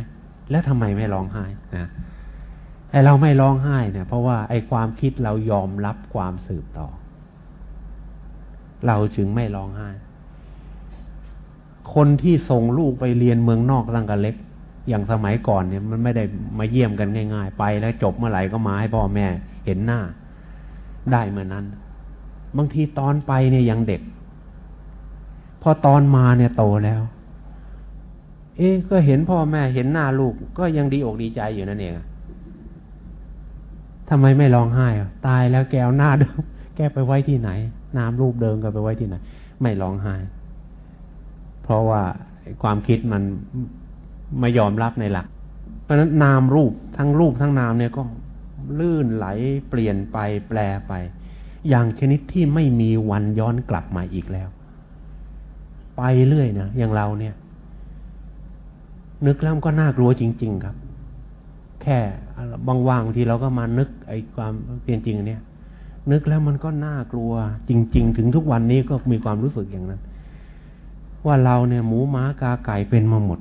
แล้วทำไมไม่ร้องไห้นะไอ้เราไม่ร้องไห้เนี่ยเพราะว่าไอ้ความคิดเรายอมรับความสืบต่อ เราจึงไม่ร้องไห้ คนที่ส่งลูกไปเรียนเมืองนอกตั้งแต่เล็ก อย่างสมัยก่อนเนี่ย มันไม่ได้มาเยี่ยมกันง่าย ๆ ไปแล้วจบเมื่อไหร่ก็มาให้พ่อแม่เห็นหน้า ได้เมื่อนั้น บางทีตอนไปเนี่ยยังเด็ก พอตอนมาเนี่ยโตแล้ว เอ๊ก็เห็นพ่อแม่เห็นหน้าลูก ก็ยังดีอกดีใจอยู่นั่นเองทำไมไม่ร้องไห้ตายแล้วแกวหน้าเดิมแกไปไว้ที่ไหน น้ำรูปเดิมก็ไปไว้ที่ไหน ไม่ร้องไห้ เพราะว่าความคิดมันไม่ยอมรับในหลัก เพราะนั้นนามรูปทั้งรูปทั้งนามเนี่ยก็ลื่นไหลเปลี่ยนไปแปลไป อย่างชนิดที่ไม่มีวันย้อนกลับมาอีกแล้ว ไปเรื่อยนะอย่างเราเนี่ย นึกแล้วก็น่ากลัวจริง ๆ ครับ แค่บางว่างทีเราก็มานึกไอ้ความเป็นจริงเนี่ย นึกแล้วมันก็น่ากลัว จริง ๆ ถึงทุกวันนี้ก็มีความรู้สึกอย่างนั้น ว่าเราเนี่ยหมูม้ากาไก่เป็นมาหมด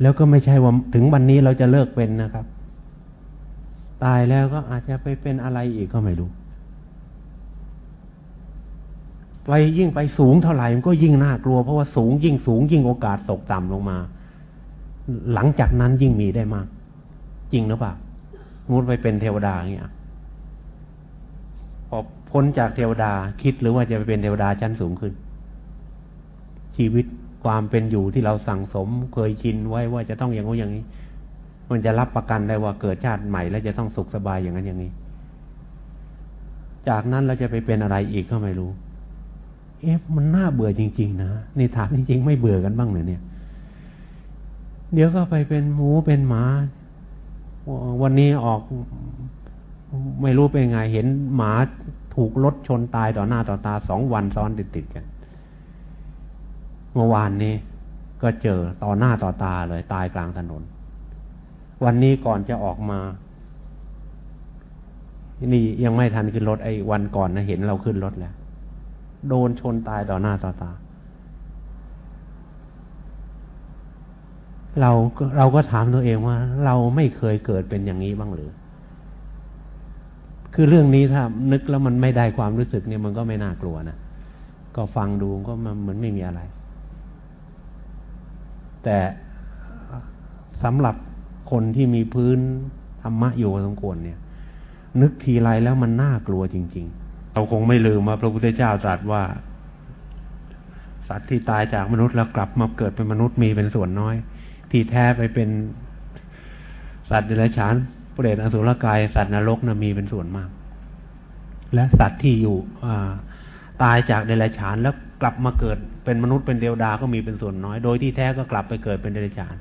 แล้วก็ไม่ใช่ว่าถึงวันนี้เราจะเลิกเป็นนะครับ ตายแล้วก็อาจจะไปเป็นอะไรอีกก็ไม่รู้ ไปยิ่งไปสูงเท่าไหร่มันก็ยิ่งน่ากลัว เพราะว่าสูงยิ่งสูงยิ่งโอกาสตกต่ำลงมา หลังจากนั้นยิ่งมีได้มาก จริงหรือเปล่างูไปเป็นเทวดาอย่างเงี้ยพอพ้นจากเทวดาคิดหรือว่าจะไปเป็นเทวดาชั้นสูงขึ้น ชีวิตความเป็นอยู่ที่เราสั่งสมเคยชินไว้ว่าจะต้องอย่างนู้อย่างนี้ มันจะรับประกันได้ว่าเกิดชาติใหม่ แล้วจะต้องสุขสบายอย่างนั้นอย่างนี้ จากนั้นเราจะไปเป็นอะไรอีกก็ไม่รู้ เอ๊ะมันน่าเบื่อจริง ๆ นะในถามจริง ๆ ไม่เบื่อกันบ้างหรือเนี่ย เดี๋ยวก็ไปเป็นหมูเป็นหมา วันนี้ออกไม่รู้เป็นไง เห็นหมาถูกรถชนตายต่อหน้าต่อตาสองวันซ้อนติดๆกัน เมื่อวานนี้ก็เจอต่อหน้าต่อตาเลยตายกลางถนน วันนี้ก่อนจะออกมา นี่ยังไม่ทันขึ้นรถไอ้วันก่อนนะเห็นเราขึ้นรถแล้ว โดนชนตายต่อหน้าต่อตา เราเราก็ถามตัวเองว่า เราไม่เคยเกิดเป็นอย่างนี้บ้างหรือ คือเรื่องนี้ถ้านึกแล้วมันไม่ได้ความรู้สึกเนี่ยมันก็ไม่น่ากลัวนะ ก็ฟังดูก็มันเหมือนไม่มีอะไร แต่สำหรับคนที่มีพื้นธรรมะอยู่สมควรเนี่ย นึกทีไรแล้วมันน่ากลัวจริง ๆ เราคงไม่ลืมว่าพระพุทธเจ้าตรัสว่า สัตว์ที่ตายจากมนุษย์แล้วกลับมาเกิดเป็นมนุษย์มีเป็นส่วนน้อย ที่แท้ไปเป็นสัตว์เดรัจฉานเปรตอสุรกาย สัตว์นรกนะมีเป็นส่วนมาก และสัตว์ที่อยู่ตายจากเดรัจฉานแล้วกลับมาเกิดเป็นมนุษย์เป็นเดวดาก็มีเป็นส่วนน้อย โดยที่แท้ก็กลับไปเกิดเป็นเดรัจฉาน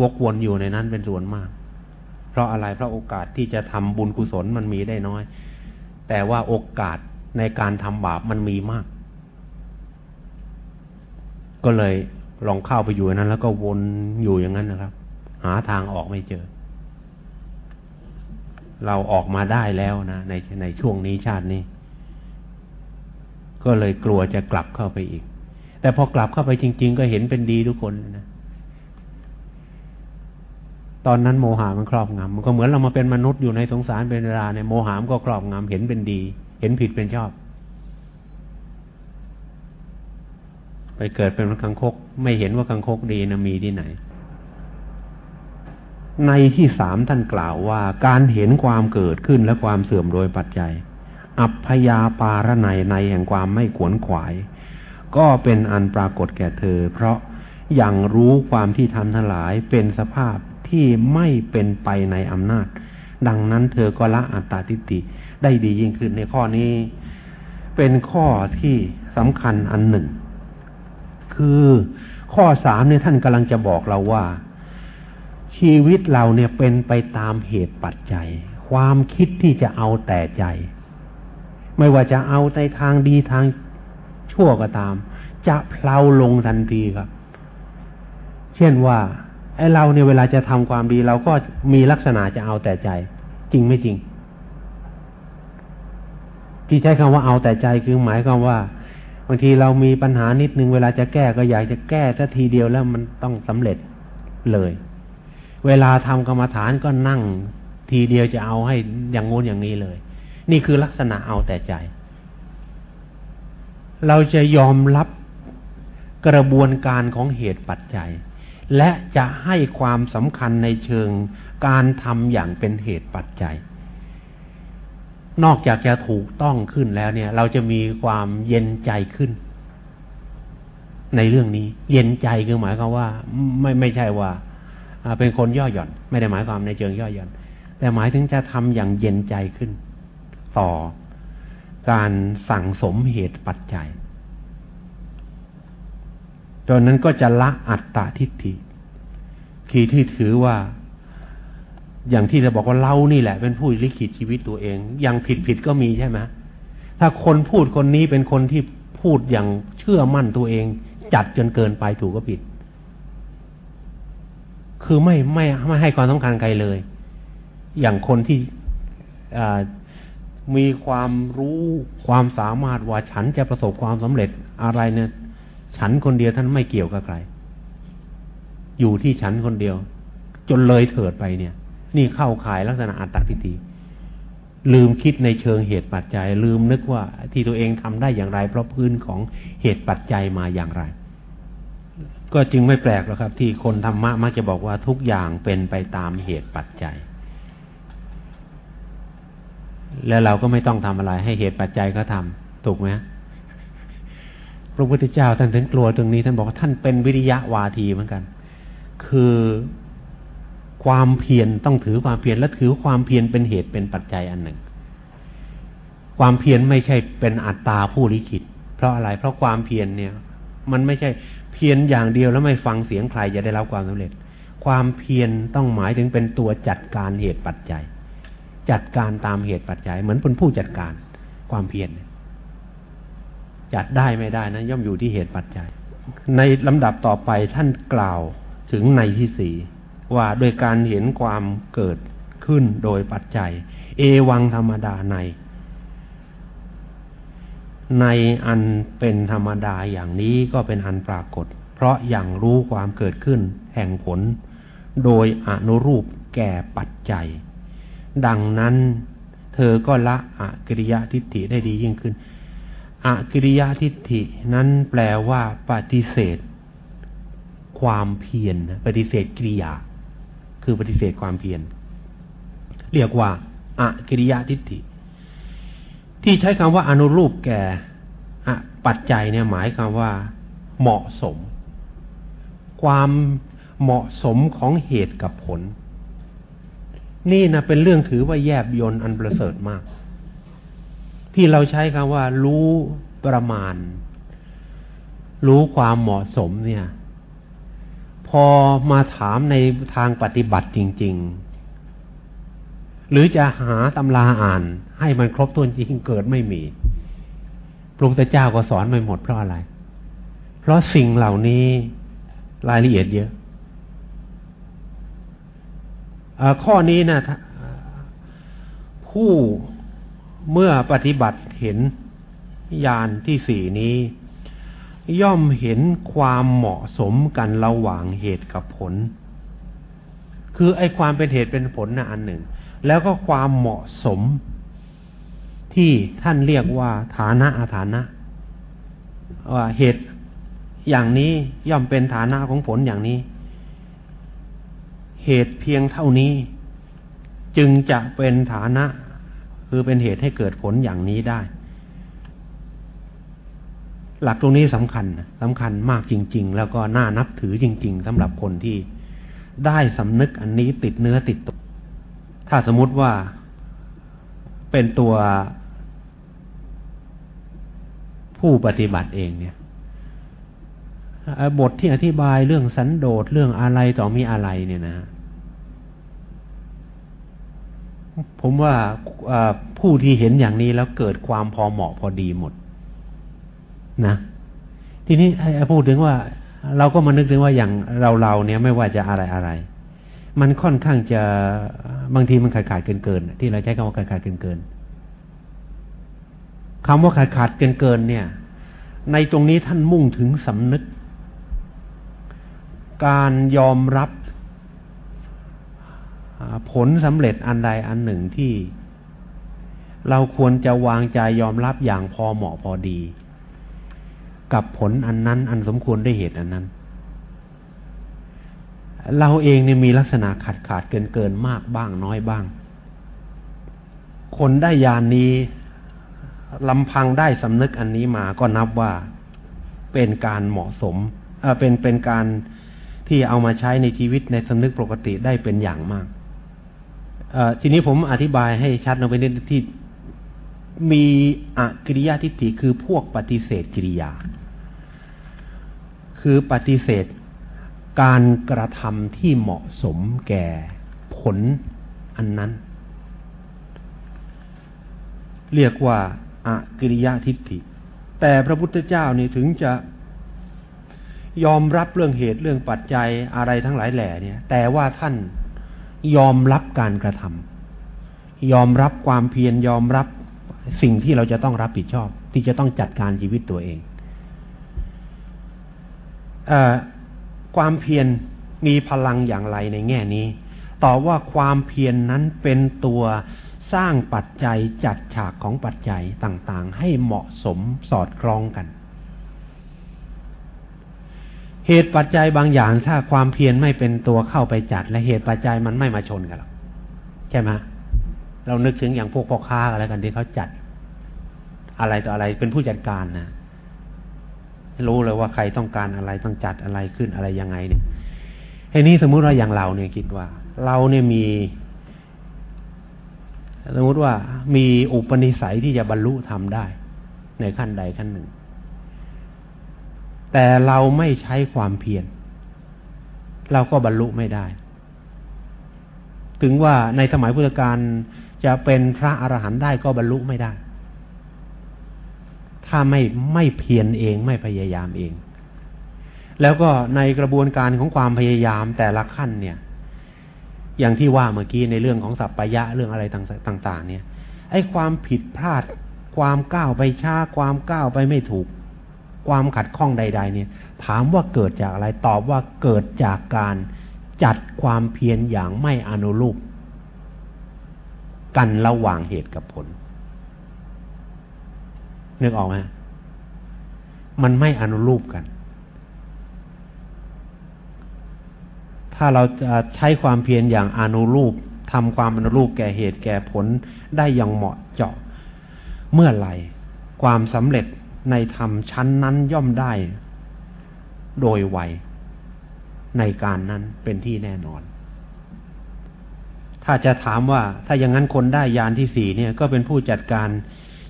วกวนอยู่ในนั้นเป็นส่วนมาก เพราะอะไรเพราะโอกาสที่จะทำบุญกุศลมันมีได้น้อย แต่ว่าโอกาสในการทำบาปมันมีมาก ก็เลยลองเข้าไปอยู่นั้น แล้วก็วนอยู่อย่างนั้นนะครับ หาทางออกไม่เจอ เราออกมาได้แล้วนะในในช่วงนี้ชาตินี้ ก็เลยกลัวจะกลับเข้าไปอีก แต่พอกลับเข้าไปจริง ๆ ก็เห็นเป็นดีทุกคนนะ ตอนนั้นโมหามันครอบงำมันก็เหมือนเรามาเป็นมนุษย์อยู่ในสงสารเป็นเวลาเนี่ยโมหามก็ครอบงำเห็นเป็นดี เห็นผิดเป็นชอบ ไปเกิดเป็นคังคก ไม่เห็นว่าคังคกดีนะมีที่ไหน ในที่สามท่านกล่าวว่า การเห็นความเกิดขึ้นและความเสื่อมโดยปัจจัย อัพยาปารในในแห่งความไม่ขวนขวาย ก็เป็นอันปรากฏแก่เธอ เพราะอย่างรู้ความที่ทำทั้งหลายเป็นสภาพ ที่ไม่เป็นไปในอำนาจ ดังนั้นเธอก็ละอัตตาทิฏฐิได้ดียิ่งขึ้นในข้อนี้ เป็นข้อที่สำคัญอันหนึ่ง คือข้อสามเนี่ยท่านกำลังจะบอกเราว่า ชีวิตเราเนี่ยเป็นไปตามเหตุปัจจัย ความคิดที่จะเอาแต่ใจ ไม่ว่าจะเอาในทางดีทางชั่วก็ตาม จะเพลาลงทันทีครับ เช่นว่า ไอ้เราเนี่ยเวลาจะทำความดี เราก็มีลักษณะจะเอาแต่ใจ จริงไม่จริง ที่ใช้คำว่าเอาแต่ใจคือหมายความว่าบางทีเรามีปัญหานิดนึงเวลาจะแก้ก็อยากจะแก้สัทีเดียวแล้วมันต้องสำเร็จเลย เวลาทำกรรมฐานก็นั่งทีเดียวจะเอาให้อย่างงู้นอย่างนี้เลย นี่คือลักษณะเอาแต่ใจ เราจะยอมรับกระบวนการของเหตุปัจจัย และจะให้ความสำคัญในเชิงการทำอย่างเป็นเหตุปัจจัย นอกจากจะถูกต้องขึ้นแล้วเนี่ย เราจะมีความเย็นใจขึ้น ในเรื่องนี้ เย็นใจคือหมายความว่า ไม่ไม่ใช่ว่าเป็นคนย่อหย่อน ไม่ได้หมายความในเชิงย่อหย่อน แต่หมายถึงจะทำอย่างเย็นใจขึ้น ต่อการสั่งสมเหตุปัจจัย ตอนนั้นก็จะละอัตตาทิฏฐิขีที่ถือว่าอย่างที่จะบอกว่าเรานี่แหละ เป็นผู้ลิขิตชีวิตตัวเอง อย่างผิดผิดก็มีใช่ไหมถ้าคนพูดคนนี้เป็นคนที่พูดอย่างเชื่อมั่นตัวเอง จัดจนเกินไปถูกก็ผิด คือไม่ไม่ไม่ให้ความสำคัญใครเลย อย่างคนที่มีความรู้ความสามารถว่าฉันจะประสบความสำเร็จอะไรเนี่ย ฉันคนเดียวท่านไม่เกี่ยวกับใคร อยู่ที่ฉันคนเดียว จนเลยเถิดไปเนี่ย นี่เข้าข่ายลักษณะอัตตทิฏฐิลืมคิดในเชิงเหตุปัจจัย ลืมนึกว่าที่ตัวเองทำได้อย่างไร เพราะพื้นของเหตุปัจจัยมาอย่างไร ก็จึงไม่แปลกหรอกครับ ที่คนธรรมะมักจะบอกว่าทุกอย่างเป็นไปตามเหตุปัจจัย แล้วเราก็ไม่ต้องทำอะไร ให้เหตุปัจจัยเขาทาถูกไหม พระพุทธเจ้าท่านถึงกลัวตรงนี้ท่านบอกว่าท่านเป็นวิริยะวาทีเหมือนกัน คือความเพียรต้องถือความเพียรและถือความเพียรเป็นเหตุเป็นปัจจัยอันหนึ่ง ความเพียรไม่ใช่เป็นอัตตาผู้ลิขิต เพราะอะไร เพราะความเพียรเนี่ย มันไม่ใช่เพียรอย่างเดียวแล้วไม่ฟังเสียงใครจะได้รับความสำเร็จ ความเพียรต้องหมายถึงเป็นตัวจัดการเหตุปัจจัย จัดการตามเหตุปัจจัย เหมือนเป็นผู้จัดการความเพียร จัดได้ไม่ได้นะย่อมอยู่ที่เหตุปัจจัย ในลำดับต่อไปท่านกล่าวถึงในที่สี่ว่าโดยการเห็นความเกิดขึ้นโดยปัจจัย เอวังธรรมดาใน ในอันเป็นธรรมดาอย่างนี้ก็เป็นอันปรากฏ เพราะอย่างรู้ความเกิดขึ้นแห่งผล โดยอนุรูปแก่ปัจจัย ดังนั้นเธอก็ละอกิริยทิฏฐิได้ดียิ่งขึ้น อกิริยทิฏฐินั้นแปลว่า ปฏิเสธ ความเพียรปฏิเสธกิริยา คือปฏิเสธความเพียรเรียกว่าอกิริยะทิฏฐิ ที่ใช้คำว่าอนุรูปแก่อปัจจัยเนี่ยหมายคำว่า เหมาะสม ความเหมาะสมของเหตุกับผล นี่นะเป็นเรื่องถือว่าแยบยนต์อันประเสริฐมาก ที่เราใช้คำว่า รู้ประมาณ รู้ความเหมาะสมเนี่ย พอมาถามในทางปฏิบัติจริง ๆ หรือจะหาตำราอ่าน ให้มันครบถ้วนจริงเกิดไม่มี พระพุทธเจ้าก็สอนไม่หมดเพราะอะไร เพราะสิ่งเหล่านี้รายละเอียดเยอะอข้อนี้นะผู้ เมื่อปฏิบัติเห็นญาณที่สี่นี้ ย่อมเห็นความเหมาะสมกันระหว่างเหตุกับผล คือไอ้ความเป็นเหตุเป็นผลนะอันหนึ่ง แล้วก็ความเหมาะสม ที่ท่านเรียกว่าฐานะอาฐานะ ว่าเหตุอย่างนี้ย่อมเป็นฐานะของผลอย่างนี้ เหตุเพียงเท่านี้ จึงจะเป็นฐานะ คือเป็นเหตุให้เกิดผลอย่างนี้ได้ หลักตรงนี้สำคัญสำคัญมากจริง ๆ แล้วก็น่านับถือจริง ๆสำหรับคนที่ได้สำนึกอันนี้ติดเนื้อติดตัว ถ้าสมมติว่าเป็นตัวผู้ปฏิบัติเองเนี่ยบทที่อธิบายเรื่องสันโดษเรื่องอะไรต่อมีอะไรเนี่ยนะ ผมว่าผู้ที่เห็นอย่างนี้แล้วเกิดความพอเหมาะพอดีหมด นะ ทีนี้พูดถึงว่า เราก็มานึกถึงว่าอย่างเราเราเนี่ยไม่ว่าจะอะไรอะไร มันค่อนข้างจะบางทีมันขาดขาดเกินเกินที่เราใช้คำว่าขาดขาดเกินเกินคำว่าขาดขาดเกินเกินเนี่ย ในตรงนี้ท่านมุ่งถึงสำนึก การยอมรับ ผลสำเร็จอันใดอันหนึ่งที่ เราควรจะวางใจยอมรับอย่างพอเหมาะพอดี กับผลอันนั้น อันสมควรได้เหตุอันนั้น เราเองเนี่ยมีลักษณะขาดขาดเกินเกินมากบ้างน้อยบ้าง คนได้ยานนี้ลำพังได้สำนึกอันนี้มาก็นับว่าเป็นการเหมาะสมเออเป็นเป็นการที่เอามาใช้ในชีวิตในสำนึกปกติได้เป็นอย่างมาก ทีนี้ผมอธิบายให้ชัดลงไปนิดที่มีอกริยาทิฏฐิคือพวกปฏิเสธกิริยา คือปฏิเสธการกระทำที่เหมาะสมแก่ผลอันนั้น เรียกว่าอากิริยะทิฏฐิ แต่พระพุทธเจ้านี่ถึงจะยอมรับเรื่องเหตุเรื่องปัจจัยอะไรทั้งหลายแหล่เนี่ย แต่ว่าท่าน ยอมรับการกระทำยอมรับความเพียรยอมรับสิ่งที่เราจะต้องรับผิดชอบ ที่จะต้องจัดการชีวิตตัวเองเอความเพียรมีพลังอย่างไรในแง่นี้ตอบว่าความเพียรนนั้นเป็นตัวสร้างปัจจัยจัดฉากของปัจจัยต่างๆ ให้เหมาะสมสอดคล้องกัน เหตุปัจจัยบางอย่างถ้าความเพียรไม่เป็นตัวเข้าไปจัด และเหตุปัจจัยมันไม่มาชนกันหรอกใช่ไหมเรานึกถึงอย่างพวกพ่อค้าอะไรกันที่เขาจัด อะไรต่ออะไรเป็นผู้จัดการนะรู้เลยว่าใครต้องการอะไรต้องจัดอะไรขึ้นอะไรยังไงเนี่ยทีนี้สมมุติว่าอย่างเราเนี่ยคิดว่า เราเนี่ยมี สมมติว่ามีอุปนิสัยที่จะบรรลุทำได้ ในขั้นใดขั้นหนึ่ง แต่เราไม่ใช้ความเพียรเราก็บรรลุไม่ได้ ถึงว่าในสมัยพุทธกาลจะเป็นพระอรหันต์ได้ก็บรรลุไม่ได้ ถ้าไม่ไม่เพียรเองไม่พยายามเอง แล้วก็ในกระบวนการของความพยายามแต่ละขั้นเนี่ย อย่างที่ว่าเมื่อกี้ในเรื่องของสัพพยะเรื่องอะไรต่าง ๆ เนี่ย ไอ้ความผิดพลาด ความก้าวไปช้าความก้าวไปไม่ถูก ความขัดข้องใด ๆ เนี่ย ถามว่าเกิดจากอะไรตอบว่าเกิดจากการจัดความเพียรอย่างไม่อนุรูปกันระหว่างเหตุกับผลนึกออกไหมมันไม่อนุรูปกัน ถ้าเราจะใช้ความเพียรอย่างอนุรูปทำความอนุรูปแก่เหตุแก่ผลได้อย่างเหมาะเจาะ เมื่อไหร่ ความสำเร็จ ในธรรมชั้นนั้นย่อมได้ โดยไวในการนั้นเป็นที่แน่นอน ถ้าจะถามว่าถ้าอย่างนั้นคนได้ยานที่สี่เนี่ย ก็เป็นผู้จัดการ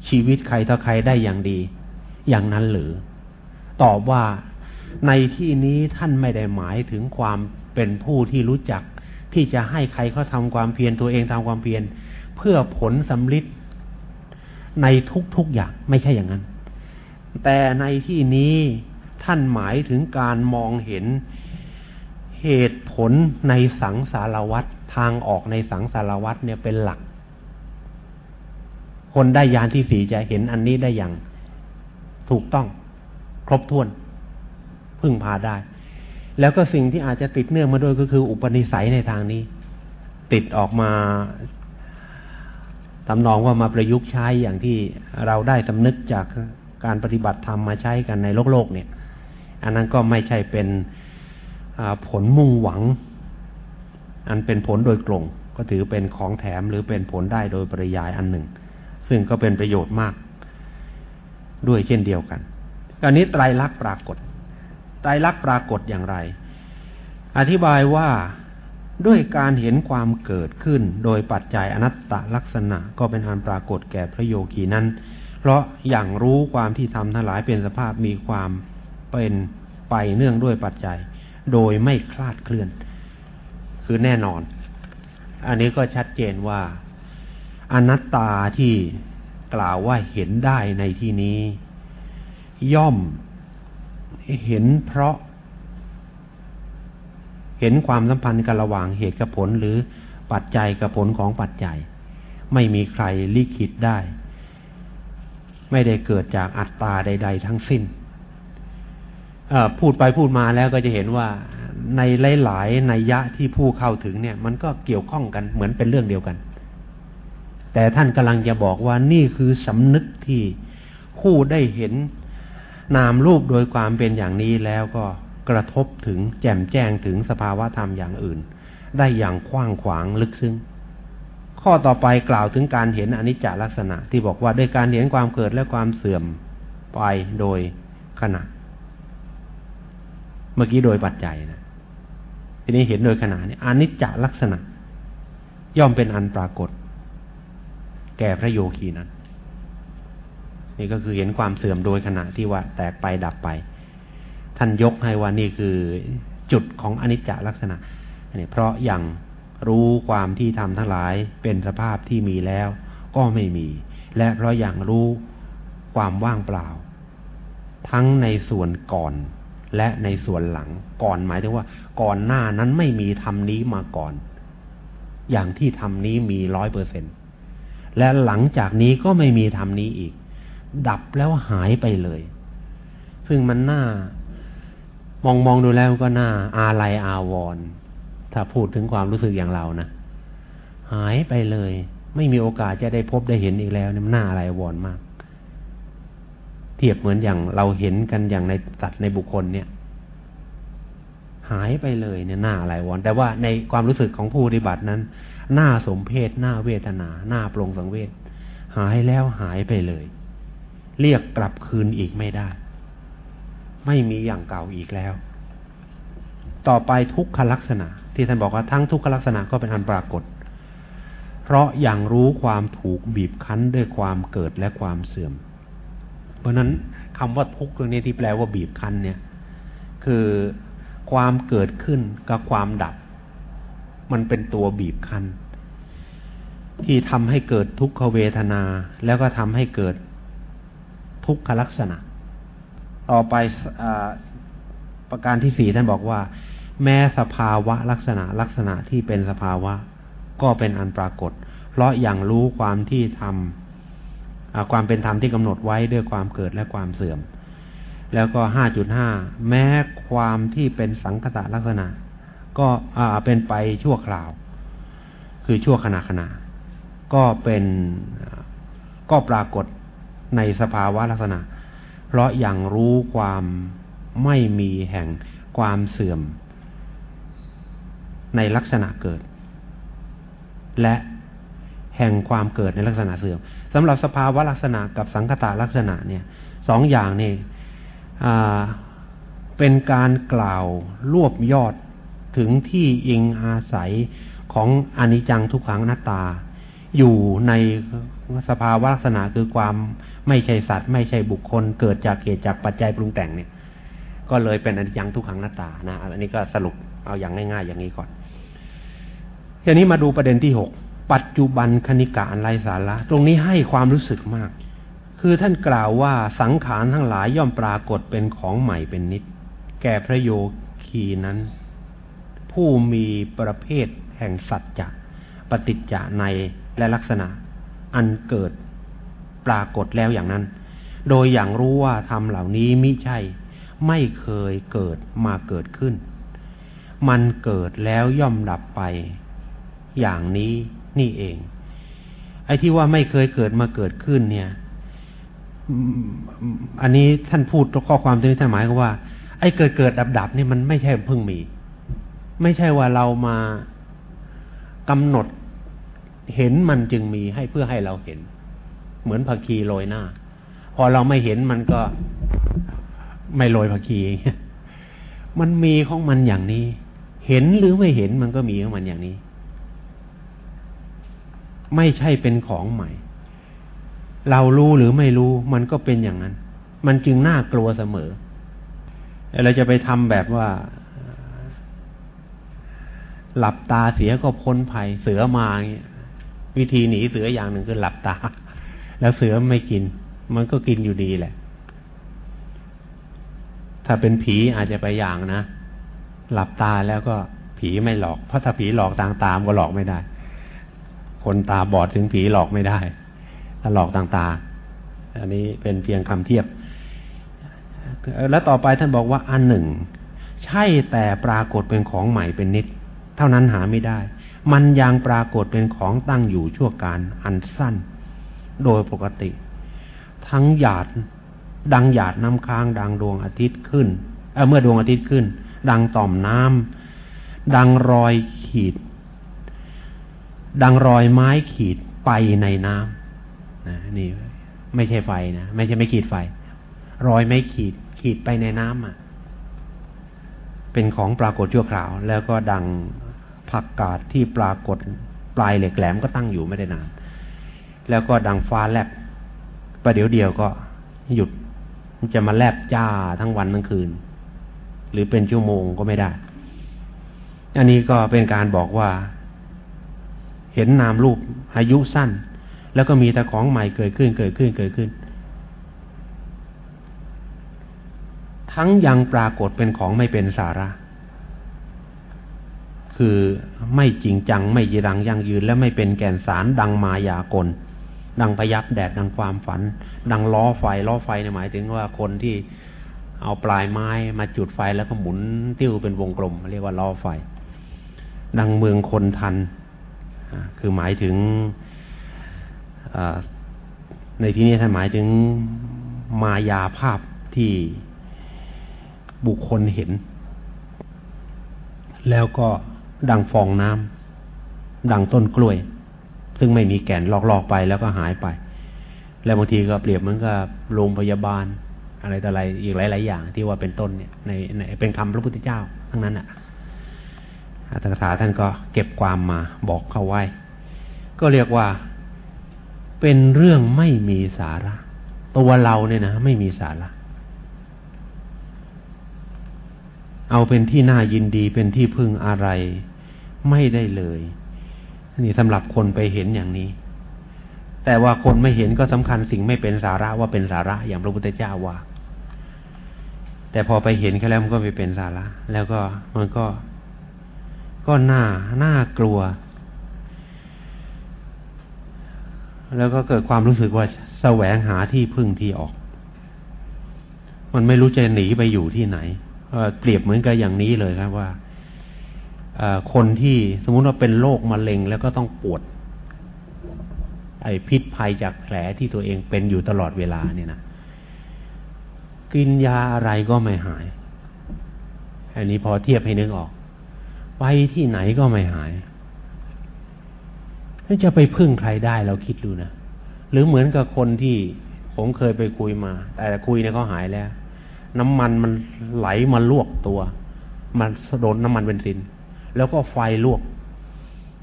ชีวิตใครต่อใครได้อย่างดี อย่างนั้นหรือ ตอบว่าในที่นี้ท่านไม่ได้หมายถึงความเป็นผู้ที่รู้จัก ที่จะให้ใครเขาทำความเพียรตัวเองทำความเพียรเพื่อผลสำลิดในทุกๆอย่างไม่ใช่อย่างนั้น แต่ในที่นี้ท่านหมายถึงการมองเห็นเหตุผลในสังสารวัตรทางออกในสังสารวัตรเนี่ยเป็นหลัก คนได้ยานที่สี่จะเห็นอันนี้ได้อย่างถูกต้อง ครบถ้วน พึ่งพาได้ แล้วก็สิ่งที่อาจจะติดเนื่องมาด้วยก็คืออุปนิสัยในทางนี้ ติดออกมาทำนองว่ามาประยุกต์ใช้อย่างที่เราได้สำนึกจาก การปฏิบัติธรรมมาใช้กันในโลกโลกเนี่ย อันนั้นก็ไม่ใช่เป็นผลมุ่งหวัง อันเป็นผลโดยตรงก็ถือเป็นของแถมหรือเป็นผลได้โดยปริยายอันหนึ่ง ซึ่งก็เป็นประโยชน์มาก ด้วยเช่นเดียวกันอันนี้ไตรลักษณ์ปรากฏ ไตรลักษณ์ปรากฏอย่างไร อธิบายว่าด้วยการเห็นความเกิดขึ้นโดยปัจจัยอนัตตลักษณะก็เป็นอันปรากฏแก่พระโยคีนั้น เพราะอย่างรู้ความที่ทำทั้งหลายเป็นสภาพมีความเป็นไปเนื่องด้วยปัจจัย โดยไม่คลาดเคลื่อน คือแน่นอน อันนี้ก็ชัดเจนว่า อนัตตาที่กล่าวว่าเห็นได้ในที่นี้ ย่อมเห็นเพราะ เห็นความสัมพันธ์กันระหว่างเหตุกับผลหรือปัจจัยกับผลของปัจจัย ไม่มีใครลิขิตได้ ไม่ได้เกิดจากอัตตาใด ๆ ทั้งสิ้นพูดไปพูดมาแล้วก็จะเห็นว่าในหลายๆนัยยะที่ผู้เข้าถึงเนี่ย มันก็เกี่ยวข้องกันเหมือนเป็นเรื่องเดียวกัน แต่ท่านกำลังจะบอกว่านี่คือสำนึกที่ผู้ได้เห็นนามรูปโดยความเป็นอย่างนี้แล้วก็กระทบถึงแจ่มแจ้งถึงสภาวะธรรมอย่างอื่น ได้อย่างกว้างขวางลึกซึ้ง ข้อต่อไปกล่าวถึงการเห็นอนิจจลักษณะ ที่บอกว่าด้วยการเห็นความเกิดและความเสื่อมไปโดยขณะ เมื่อกี้โดยปัจจัยนะทีนี้เห็นโดยขณะนี้อนิจจลักษณะ ย่อมเป็นอันปรากฏ แก่พระโยคีนั้น นี่ก็คือเห็นความเสื่อมโดยขณะที่ว่าแตกไปดับไป ท่านยกให้ว่านี่คือจุดของอนิจจลักษณะนี่เพราะอย่าง รู้ความที่ทำทั้งหลายเป็นสภาพที่มีแล้ว ก็ไม่มี และเพราะอย่างรู้ความว่างเปล่า ทั้งในส่วนก่อนและในส่วนหลังก่อนหมายถึงว่า ก่อนหน้านั้นไม่มีทำนี้มาก่อน อย่างที่ทำนี้มีร้อยเปอร์เซ็นและหลังจากนี้ก็ไม่มีทำนี้อีก ดับแล้วหายไปเลย ซึ่งมันน่ามองมองดูแล้วก็น่าอาลัยอาวร ถ้าพูดถึงความรู้สึกอย่างเรานะหายไปเลย ไม่มีโอกาสจะได้พบได้เห็นอีกแล้วนี่มันน่าอะไรวอนมาก เทียบเหมือนอย่างเราเห็นกันอย่างในสัตว์ในบุคคลเนี่ย หายไปเลยเนี่ยน่าอะไรวอน แต่ว่าในความรู้สึกของผู้ปฏิบัตินั้นหน้าสมเพศหน้าเวทนาหน้าปรงสังเวชหายแล้วหายไปเลย เรียกกลับคืนอีกไม่ได้ ไม่มีอย่างเก่าอีกแล้ว ต่อไปทุกขลักษณะ ที่ท่านบอกว่าทั้งทุกขลักษณะก็เป็นอันปรากฏ เพราะอย่างรู้ความถูกบีบคั้นด้วยความเกิดและความเสื่อม เพราะนั้นคำว่าทุกข์ตรงนี้ที่แปลว่าบีบคั้นเนี่ย คือความเกิดขึ้นกับความดับ มันเป็นตัวบีบคั้นที่ทำให้เกิดทุกขเวทนา แล้วก็ทำให้เกิดทุกขลักษณะ ต่อไปอประการที่สี่ท่านบอกว่า แม้สภาวะลักษณะลักษณะที่เป็นสภาวะ ก็เป็นอันปรากฏ เพราะอย่างรู้ความที่ทำความเป็นธรรมที่กำหนดไว้ด้วยความเกิดและความเสื่อม แล้วก็ห้าจุดห้าแม้ความที่เป็นสังคตะลักษณะ ก็เป็นไปชั่วคราว คือชั่วขณะขณะก็เป็นก็ปรากฏในสภาวะลักษณะ เพราะอย่างรู้ความไม่มีแห่งความเสื่อม ในลักษณะเกิด และแห่งความเกิดในลักษณะเสื่อมสำหรับสภาวะลักษณะกับสังคตาลักษณะเนี่ยสองอย่างนี่เป็นการกล่าวรวบยอดถึงที่อิงอาศัยของอนิจจังทุกขังนัตตา อยู่ในสภาวะลักษณะคือความไม่ใช่สัตว์ ไม่ใช่บุคคล เกิดจากเหตุจากปัจจัยปรุงแต่งเนี่ย ก็เลยเป็นอนิจจังทุกขังหน้าตานะอันนี้ก็สรุปเอาอย่างง่าย ๆ อย่างนี้ก่อน ทีนี้มาดูประเด็นที่หกปัจจุบันคณิกาอันไรสาระ ตรงนี้ให้ความรู้สึกมาก คือท่านกล่าวว่าสังขารทั้งหลายย่อมปรากฏเป็นของใหม่เป็นนิด แก่พระโยคีนั้น ผู้มีประเภทแห่งสัจจะปฏิจจะในและลักษณะ อันเกิดปรากฏแล้วอย่างนั้น โดยอย่างรู้ว่าทำเหล่านี้มิใช่ ไม่เคยเกิดมาเกิดขึ้น มันเกิดแล้วย่อมดับไป อย่างนี้นี่เอง ไอ้ที่ว่าไม่เคยเกิดมาเกิดขึ้นเนี่ย อันนี้ท่านพูดข้อความตรงนี้ท่านหมายว่า ไอ้เกิดเกิดดับดับนี่มันไม่ใช่เพิ่งมี ไม่ใช่ว่าเรามากำหนดเห็นมันจึงมีให้เพื่อให้เราเห็น เหมือนผักคีโรยหน้า พอเราไม่เห็นมันก็ไม่โรยผักคีมันมีของมันอย่างนี้ เห็นหรือไม่เห็นมันก็มีของมันอย่างนี้ ไม่ใช่เป็นของใหม่ เรารู้หรือไม่รู้มันก็เป็นอย่างนั้น มันจึงน่ากลัวเสมอเราจะไปทำแบบว่า หลับตาเสียก็พ้นภัยเสือมาเงี้ยวิธีหนีเสืออย่างหนึ่งคือหลับตา แล้วเสือไม่กิน มันก็กินอยู่ดีแหละ ถ้าเป็นผีอาจจะไปอย่างนะ หลับตาแล้วก็ผีไม่หลอก เพราะถ้าผีหลอกทางตามก็หลอกไม่ได้ คนตาบอดถึงผีหลอกไม่ได้ ถ้าหลอกทางตา อันนี้เป็นเพียงคำเทียบ แล้วต่อไปท่านบอกว่าอันหนึ่ง ใช่แต่ปรากฏเป็นของใหม่เป็นนิด เท่านั้นหาไม่ได้ มันยังปรากฏเป็นของตั้งอยู่ชั่วการอันสั้น โดยปกติ ทั้งหยาดดังหยาดน้ำค้างดังดวงอาทิตย์ขึ้นเเมื่อดวงอาทิตย์ขึ้น ดังต่อมน้ำดังรอยขีด ดังรอยไม้ขีดไปในน้ำนะนี่ไม่ใช่ไฟนะไม่ใช่ไม่ขีดไฟ รอยไม้ขีดขีดไปในน้ำอะ เป็นของปรากฏชั่วคราว แล้วก็ดังผักกาดที่ปรากฏปลายเหล็กแหลมก็ตั้งอยู่ไม่ได้นาน แล้วก็ดังฟ้าแลบประเดี๋ยวเดียวก็หยุดจะมาแลบจ้าทั้งวันทั้งคืน หรือเป็นชั่วโมงก็ไม่ได้ อันนี้ก็เป็นการบอกว่า เห็นนามรูปอายุสั้น แล้วก็มีแต่ของใหม่เกิดขึ้นเกิดขึ้นเกิดขึ้น ทั้งยังปรากฏเป็นของไม่เป็นสาระ คือไม่จริงจังไม่ยีรังยั่งยืน และไม่เป็นแก่นสารดังมายากล ดังพยับแดดดังความฝัน ดังล้อไฟล้อไฟเนี่ยหมายถึงว่าคนที่เอาปลายไม้มาจุดไฟแล้วก็หมุนติ้วเป็นวงกลม เรียกว่าล้อไฟ ดังเมืองคนทัน คือหมายถึงในที่นี้ท่านหมายถึงมายาภาพที่บุคคลเห็น แล้วก็ดังฟองน้ำดังต้นกล้วย ซึ่งไม่มีแก่นลอกๆไปแล้วก็หายไป แล้วบางทีก็เปรียบเหมือนกับโรงพยาบาล อะไรต่ออะไรอีกหลาย ๆ อย่างที่ว่าเป็นต้นเนี่ยในในเป็นคำพระพุทธเจ้าทั้งนั้นอะ อัตถกถาท่านก็เก็บความมาบอกเข้าไว้ ก็เรียกว่าเป็นเรื่องไม่มีสาระ ตัวเราเนี่ยนะไม่มีสาระ เอาเป็นที่น่ายินดีเป็นที่พึ่งอะไรไม่ได้เลยนี่สำหรับคนไปเห็นอย่างนี้ แต่ว่าคนไม่เห็นก็สำคัญสิ่งไม่เป็นสาระว่าเป็นสาระอย่างพระพุทธเจ้าว่า แต่พอไปเห็นแค่แล้วมันก็ไม่เป็นสาระ แล้วก็มันก็ ก็น่าน่ากลัว แล้วก็เกิดความรู้สึกว่าแสวงหาที่พึ่งที่ออก มันไม่รู้จะหนีไปอยู่ที่ไหนเปรียบเหมือนกับอย่างนี้เลยครับว่าคนที่สมมุติว่าเป็นโรคมะเร็งแล้วก็ต้องปวด ไอพิษภัยจากแผลที่ตัวเองเป็นอยู่ตลอดเวลาเนี่ยนะกินยาอะไรก็ไม่หาย อันนี้พอเทียบให้นึกออก ไปที่ไหนก็ไม่หายจะไปพึ่งใครได้เราคิดดูนะ หรือเหมือนกับคนที่ผมเคยไปคุยมา แต่คุยเนี่ยเขาหายแล้ว น้ำมันมันไหลมาลวกตัว มันโดนน้ำมันเบนซิน แล้วก็ไฟลวก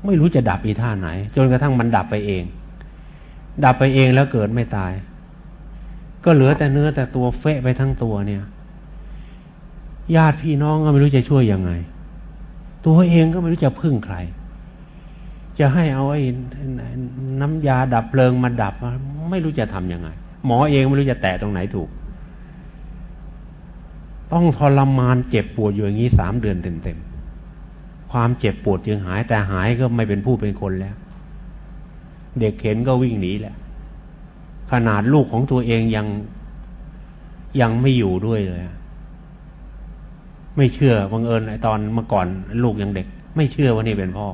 ไม่รู้จะดับอีท่าไหน จนกระทั่งมันดับไปเอง ดับไปเองแล้วเกิดไม่ตาย ก็เหลือแต่เนื้อแต่ตัวเฟะไปทั้งตัวเนี่ย ญาติพี่น้องก็ไม่รู้จะช่วยยังไง ตัวเองก็ไม่รู้จะพึ่งใคร จะให้เอาไอ้น้ำยาดับเพลิงมาดับ ไม่รู้จะทำยังไง หมอเองไม่รู้จะแตะตรงไหนถูก ต้องทรมานเจ็บปวดอยู่อย่างนี้สามเดือนเต็มๆความเจ็บปวดจึงหายแต่หายก็ไม่เป็นผู้เป็นคนแล้ว เด็กเห็นก็วิ่งหนีแหละขนาดลูกของตัวเองยังยังไม่อยู่ด้วยเลย ไม่เชื่อบังเอิญไอตอนเมื่อก่อนลูกยังเด็ก ไม่เชื่อว่านี่เป็นพ่อ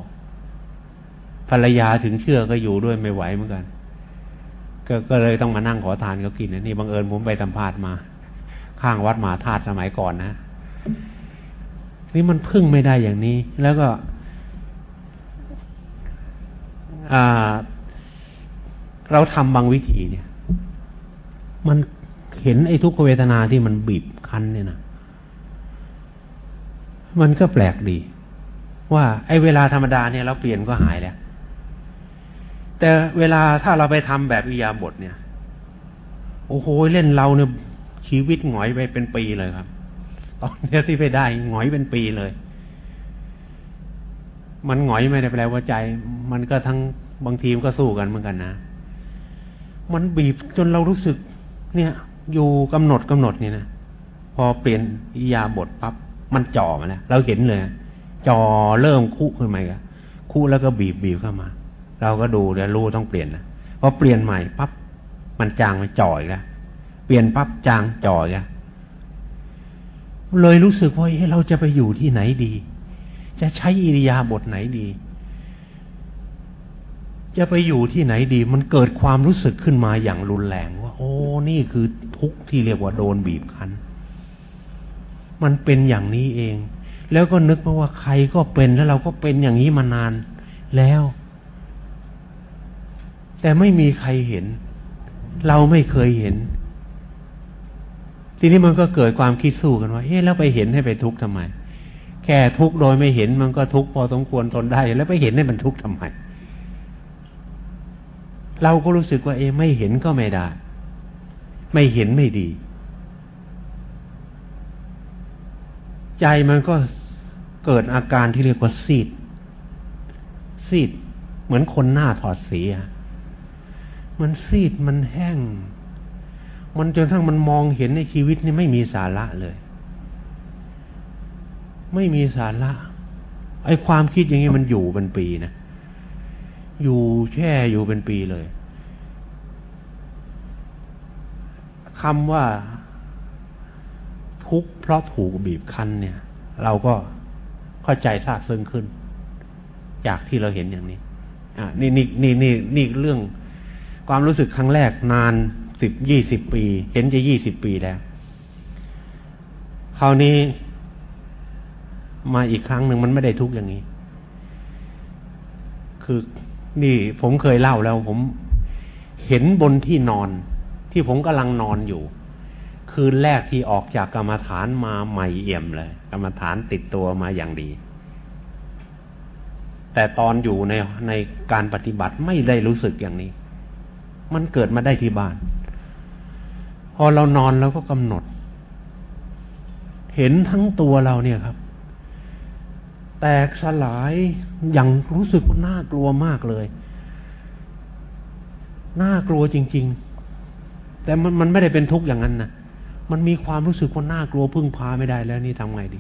ภรรยาถึงเชื่อก็อยู่ด้วยไม่ไหวเหมือนกันก็ก็เลยต้องมานั่งขอทานเขากินนี่บังเอิญผมไปสัมภาษณ์มา ข้างวัดมหาธาตุสมัยก่อนนะนี่มันพึ่งไม่ได้อย่างนี้ แล้วก็เราทำบางวิธีเนี่ย มันเห็นไอ้ทุกขเวทนาที่มันบีบคั้นเนี่ยนะ มันก็แปลกดี ว่า ไอ้เวลาธรรมดาเนี่ยเราเปลี่ยนก็หายแล้ว แต่เวลาถ้าเราไปทำแบบวิยาบทเนี่ย โอ้โหเล่นเราเนี่ยชีวิตหงอยไปเป็นปีเลยครับ ตอนนี้ที่ไปได้หงอยเป็นปีเลย มันหงอยไม่ได้แปลว่าใจ มันก็ทั้งบางทีมก็สู้กันเหมือนกันนะ มันบีบจนเรารู้สึก เนี่ย อยู่กำหนดกำหนดนี่นะพอเปลี่ยนอิยาบทปับ๊บ มันจ่อมาแล้วเราเห็นเลยจ่อเริ่มคู่ขึ้นมาครับคู่แล้วก็บีบบีบเข้ามา เราก็ดูเดี๋ยวรู้ต้องเปลี่ยนนะพอเปลี่ยนใหม่ปั๊บมันจางมันจ่อยแล้วเปลี่ยนปั๊บจางจ่อยแล้วเลยรู้สึกว่าเฮ้เราจะไปอยู่ที่ไหนดี จะใช้อิริยาบถไหนดี จะไปอยู่ที่ไหนดี มันเกิดความรู้สึกขึ้นมาอย่างรุนแรงว่า โอ้นี่คือทุกข์ที่เรียกว่าโดนบีบคั้น มันเป็นอย่างนี้เอง แล้วก็นึกมาว่าใครก็เป็นแล้วเราก็เป็นอย่างนี้มานานแล้ว แต่ไม่มีใครเห็น เราไม่เคยเห็น ทีนี้มันก็เกิดความคิดสู้กันว่าเอ๊ะแล้วไปเห็นให้ไปทุกข์ทำไม แค่ทุกข์โดยไม่เห็นมันก็ทุกข์พอสมควรทนได้ แล้วไปเห็นให้มันทุกข์ทำไมเราก็รู้สึกว่าเอ๊ะไม่เห็นก็ไม่ได้ ไม่เห็นไม่ดี ใจมันก็เกิดอาการที่เรียกว่าซีด ซีด เหมือนคนหน้าถอดสีอะมันซีดมันแห้ง มันจนทั้งมันมองเห็นในชีวิตนี่ไม่มีสาระเลย ไม่มีสาระ ไอ้ความคิดอย่างนี้มันอยู่เป็นปีนะ อยู่แช่อยู่เป็นปีเลยคำว่า ทุกข์เพราะถูกบีบคั้นเนี่ย เราก็เข้าใจทราบซึ้งขึ้น จากที่เราเห็นอย่างนี้ อ่านี่นี่นี่นี่นี่เรื่องความรู้สึกครั้งแรกนานสิบยี่สิบปี เห็นจะยี่สิบปีแล้ว คราวนี้มาอีกครั้งหนึ่งมันไม่ได้ทุกอย่างนี้ คือนี่ผมเคยเล่าแล้ว ผมเห็นบนที่นอน ที่ผมกำลังนอนอยู่ คืนแรกที่ออกจากกรรมฐานมาใหม่เอี่ยมเลย กรรมฐานติดตัวมาอย่างดี แต่ตอนอยู่ในในการปฏิบัติไม่ได้รู้สึกอย่างนี้ มันเกิดมาได้ที่บ้าน พอเรานอนเราก็กำหนด เห็นทั้งตัวเราเนี่ยครับ แตกสลายอย่างรู้สึกว่าน่ากลัวมากเลย น่ากลัวจริง ๆแต่มันมันไม่ได้เป็นทุกข์อย่างนั้นนะ มันมีความรู้สึกว่าน่ากลัวพึ่งพาไม่ได้แล้วนี่ทำไงดี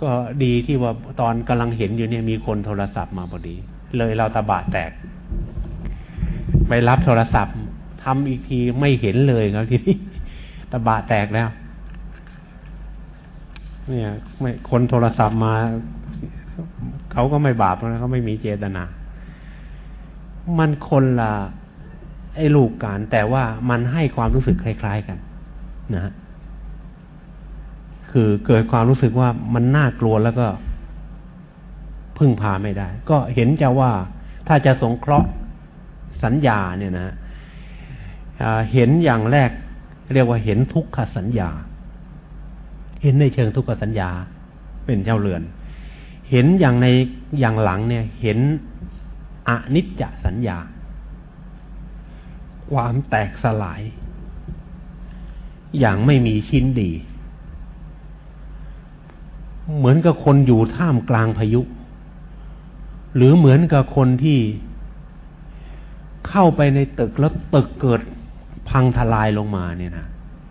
ก็ดีที่ว่าตอนกำลังเห็นอยู่เนี่ยมีคนโทรศัพท์มาพอดี เลยเราตาบาดแตก ไปรับโทรศัพท์ทำอีกทีไม่เห็นเลยครับทีนี้ตาบาดแตกแล้ว เนี่ยไม่คนโทรศัพท์มาเขาก็ไม่บาปนะเขาไม่มีเจตนา มันคนละ ไอ้ลูกการแต่ว่ามันให้ความรู้สึกคล้าย ๆ กันนะฮะคือเกิดความรู้สึกว่ามันน่ากลัวแล้วก็พึ่งพาไม่ได้ ก็เห็นจะว่าถ้าจะสงเคราะห์สัญญาเนี่ยนะเห็นอย่างแรก เรียกว่าเห็นทุกขสัญญา เห็นในเชิงทุกขสัญญา เป็นเจ้าเรือน เห็นอย่างในอย่างหลังเนี่ย เห็นอนิจจสัญญา ความแตกสลาย อย่างไม่มีชิ้นดี เหมือนกับคนอยู่ท่ามกลางพายุ หรือเหมือนกับคนที่เข้าไปในตึกแล้วตึกเกิดพังทลายลงมาเนี่ยนะ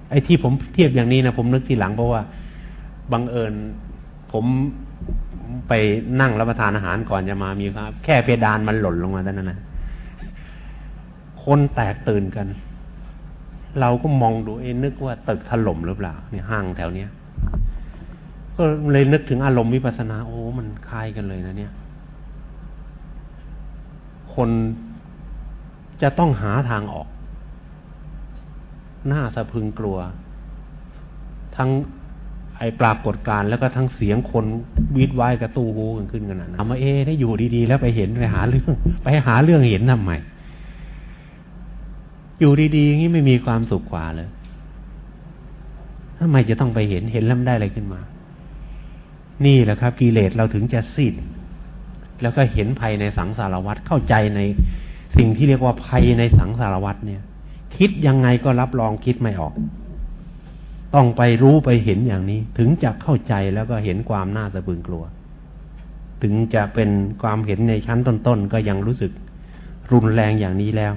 ไอ้ที่ผมเทียบอย่างนี้นะผมนึกทีหลังเพราะว่าบังเอิญผมไปนั่งรับประทานอาหารก่อนจะมามีครับ แค่เพดานมันหล่นลงมาเท่านั้นนะ คนแตกตื่นกัน เราก็มองดูเอ้นึกว่าตึกถล่มหรือเปล่าเนี่ยห้างแถวเนี้ยก็เลยนึกถึงอารมณ์วิปัสนาโอ้มันคล้ายกันเลยนะเนี่ย คนจะต้องหาทางออก หน้าสะพึงกลัว ทั้งไอปรากฏการแล้วก็ทั้งเสียงคนวีดไว้กระตูหูกันขึ้นกันนะมาเอ๊ได้อยู่ดีๆ แล้วไปเห็นไปหาเรื่อง ไปหาเรื่องเห็นทำไม อยู่ดีๆอย่างนี้ไม่มีความสุขกว่าเลยทำไมจะต้องไปเห็นเห็นแล้วได้อะไรขึ้นมา นี่แหละครับ กิเลสเราถึงจะสิ้นแล้วก็เห็นภัยในสังสารวัฏเข้าใจในสิ่งที่เรียกว่าภัยในสังสารวัฏเนี่ย คิดยังไงก็รับรองคิดไม่ออก ต้องไปรู้ไปเห็นอย่างนี้ ถึงจะเข้าใจแล้วก็เห็นความน่าสะพึงกลัว ถึงจะเป็นความเห็นในชั้นต้นๆก็ยังรู้สึกรุนแรงอย่างนี้แล้ว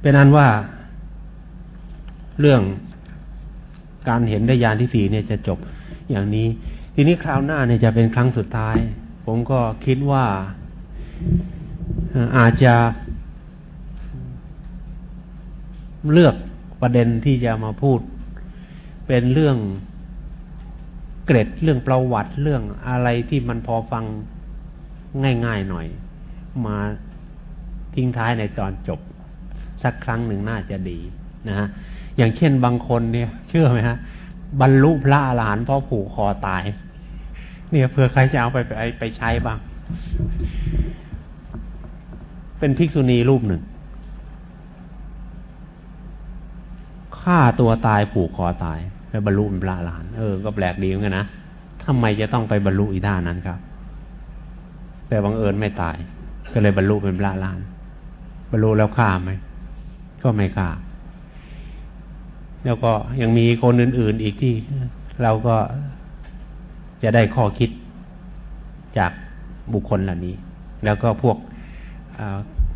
เป็นอันว่าเรื่องการเห็นได้ยานที่สี่เนี่ยจะจบอย่างนี้ ทีนี้คราวหน้าเนี่ยจะเป็นครั้งสุดท้าย ผมก็คิดว่าอาจจะเลือกประเด็นที่จะมาพูด เป็นเรื่องเกร็ดเรื่องประวัติเรื่องอะไรที่มันพอฟังง่ายๆหน่อย มาทิ้งท้ายในตอนจบ สักครั้งหนึ่งน่าจะดีนะฮะอย่างเช่นบางคนเนี่ย เชื่อไหมฮะ บรรลุพระอรหันต์เพราะผูกคอตาย เนี่ยเผื่อใครจะเอาไปไปไปใช้บ้าง เป็นภิกษุณีรูปหนึ่งฆ่าตัวตายผูกคอตายไปบรรลุเป็นพระอรหันต์เออก็แปลกดีเหมือนกันนะทำไมจะต้องไปบรรลุอีท่านั้นครับ แต่บังเอิญไม่ตาย ก็เลยบรรลุเป็นพระอรหันต์บรรลุแล้วฆ่าไหม ก็ไม่ฆ่าแล้วก็ยังมีคนอื่น ๆอีกที่ เราก็จะได้ข้อคิดจากบุคคลเหล่านี้ แล้วก็พวก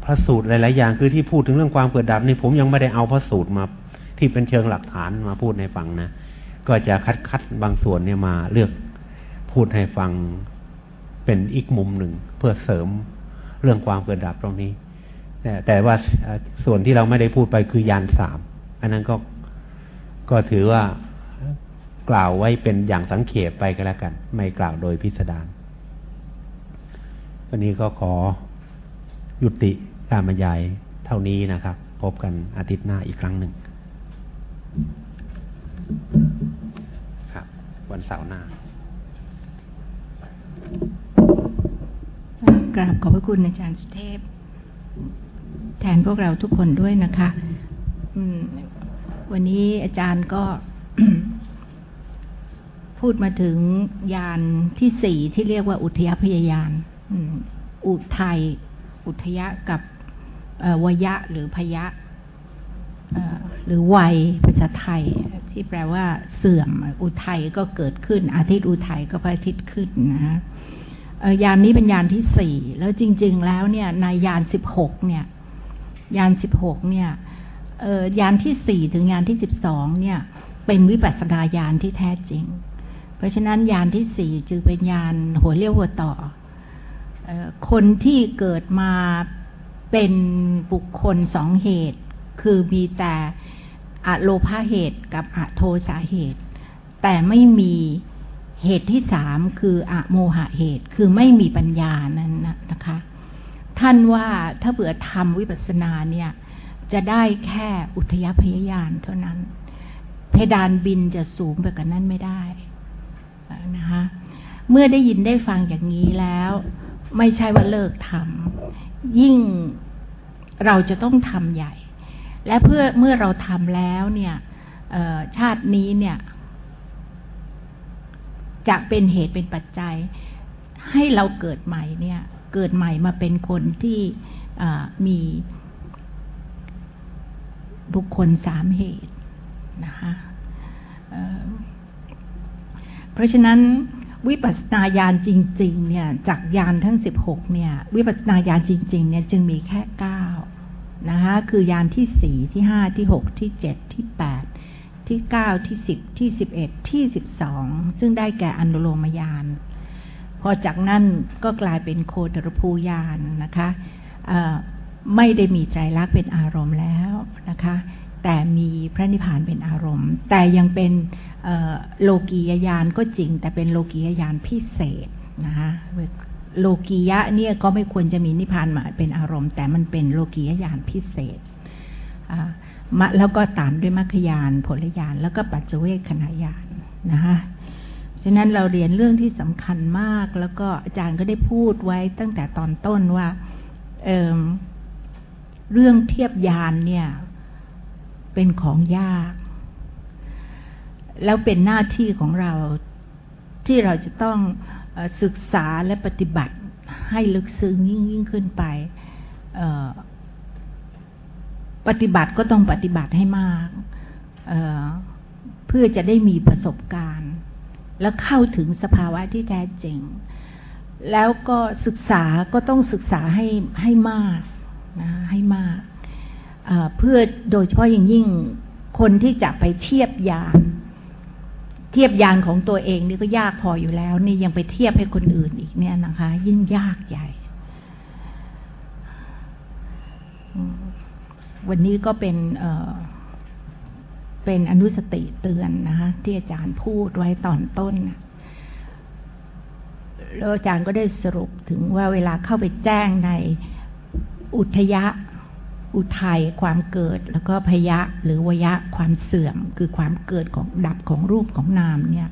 พระสูตรหลาย ๆ อย่างคือที่พูดถึงเรื่องความเกิดดับนี่ผมยังไม่ได้เอาพระสูตรมา ที่เป็นเชิงหลักฐานมาพูดให้ฟังนะก็จะคัดคัดบางส่วนเนี่ยมาเลือกพูดให้ฟังเป็นอีกมุมหนึ่งเพื่อเสริมเรื่องความเกิดดับตรงนี้ แต่แต่ว่าส่วนที่เราไม่ได้พูดไปคือยานสามอันนั้นก็ก็ถือว่ากล่าวไว้เป็นอย่างสังเขปไปก็แล้วกัน ไม่กล่าวโดยพิสดารวันนี้ก็ขอยุติการบรรยายเท่านี้นะครับ พบกันอาทิตย์หน้าอีกครั้งหนึ่งครับ วันเสาร์หน้ากราบขอบพระคุณอาจารย์สุเทพ แทนพวกเราทุกคนด้วยนะคะวันนี้อาจารย์ก็พูดมาถึงยานที่สี่ที่เรียกว่าอุทยพยายานอุทัยอุทยะกับวยะหรือพยะหรือวัยภาษาไทย ที่แปลว่าเสื่อม อุทัยก็เกิดขึ้น อาทิตย์อุทัยก็พระอาทิตย์ขึ้นนะยานนี้เป็นยานที่สี่แล้วจริง ๆ แล้วเนี่ยในยานสิบหกเนี่ย ยานสิบหกเนี่ยยานที่สี่ถึงยานที่สิบสองเนี่ย เป็นวิปัสสนาญาณที่แท้จริง เพราะฉะนั้นยานที่สี่จึงเป็นยานหัวเรียวหัวต่อคนที่เกิดมาเป็นบุคคลสองเหตุ คือมีแต่อโลภาเหตุกับอโทสาเหตุ แต่ไม่มีเหตุที่สามคืออโมหะเหตุ คือไม่มีปัญญานั้นนะคะ ท่านว่าถ้าเผื่อทำวิปัสสนาเนี่ย จะได้แค่อุทยพยายานเท่านั้น เพดานบินจะสูงไปกว่านั้นไม่ได้นะคะเมื่อได้ยินได้ฟังอย่างนี้แล้ว ไม่ใช่ว่าเลิกทำยิ่งเราจะต้องทำใหญ่ และเพื่อเมื่อเราทำแล้วเนี่ยชาตินี้เนี่ย จะเป็นเหตุเป็นปัจจัย ให้เราเกิดใหม่เนี่ย เกิดใหม่มาเป็นคนที่มีบุคคลสามเหตุนะคะเพราะฉะนั้นวิปัสสนาญาณจริง ๆ เนี่ย จากญาณทั้งสิบหกเนี่ย วิปัสสนาญาณจริง ๆ เนี่ยจึงมีแค่เก้านะคะคือญาณที่สี่ที่ห้าที่หกที่เจ็ดที่แปดที่เก้าที่สิบที่สิบเอ็ดที่สิบสองซึ่งได้แก่อนุโลมญาณ พอจากนั้นก็กลายเป็นโคตรภูญาณนะคะไม่ได้มีใจรักเป็นอารมณ์แล้วนะคะ แต่มีพระนิพพานเป็นอารมณ์ แต่ยังเป็นโลกียญาณก็จริง แต่เป็นโลกียญาณพิเศษนะคะโลกียะเนี่ยก็ไม่ควรจะมีนิพพานมาเป็นอารมณ์ แต่มันเป็นโลกียญาณพิเศษมะแล้วก็ตามด้วยมรรคยานผลยานแล้วก็ปัจเจเวคขณะยานนะคะ ฉะนั้นเราเรียนเรื่องที่สำคัญมาก แล้วก็อาจารย์ก็ได้พูดไว้ตั้งแต่ตอนต้นว่าเเรื่องเทียบยานเนี่ย เป็นของยาก แล้วเป็นหน้าที่ของเราที่เราจะต้องศึกษาและปฏิบัติให้ลึกซึ้งยิ่งยิ่งขึ้นไปปฏิบัติก็ต้องปฏิบัติให้มากเเพื่อจะได้มีประสบการณ์ แล้วเข้าถึงสภาวะที่แท้จริง แล้วก็ศึกษาก็ต้องศึกษาให้ให้มากนะให้มากเพื่อโดยเฉพาะอย่างยิ่งคนที่จะไปเทียบยานเทียบยานของตัวเองนี่ก็ยากพออยู่แล้ว นี่ยังไปเทียบให้คนอื่นอีกเนี่ยนะคะ ยิ่งยากใหญ่ วันนี้ก็เป็นเเป็นอนุสติเตือนนะคะที่อาจารย์พูดไว้ตอนต้นแล้วอาจารย์ก็ได้สรุปถึงว่าเวลาเข้าไปแจ้งในอุทยะ อุทัยความเกิด แล้วก็พยะหรือวยะความเสื่อม คือความเกิดของดับของรูปของนามเนี่ย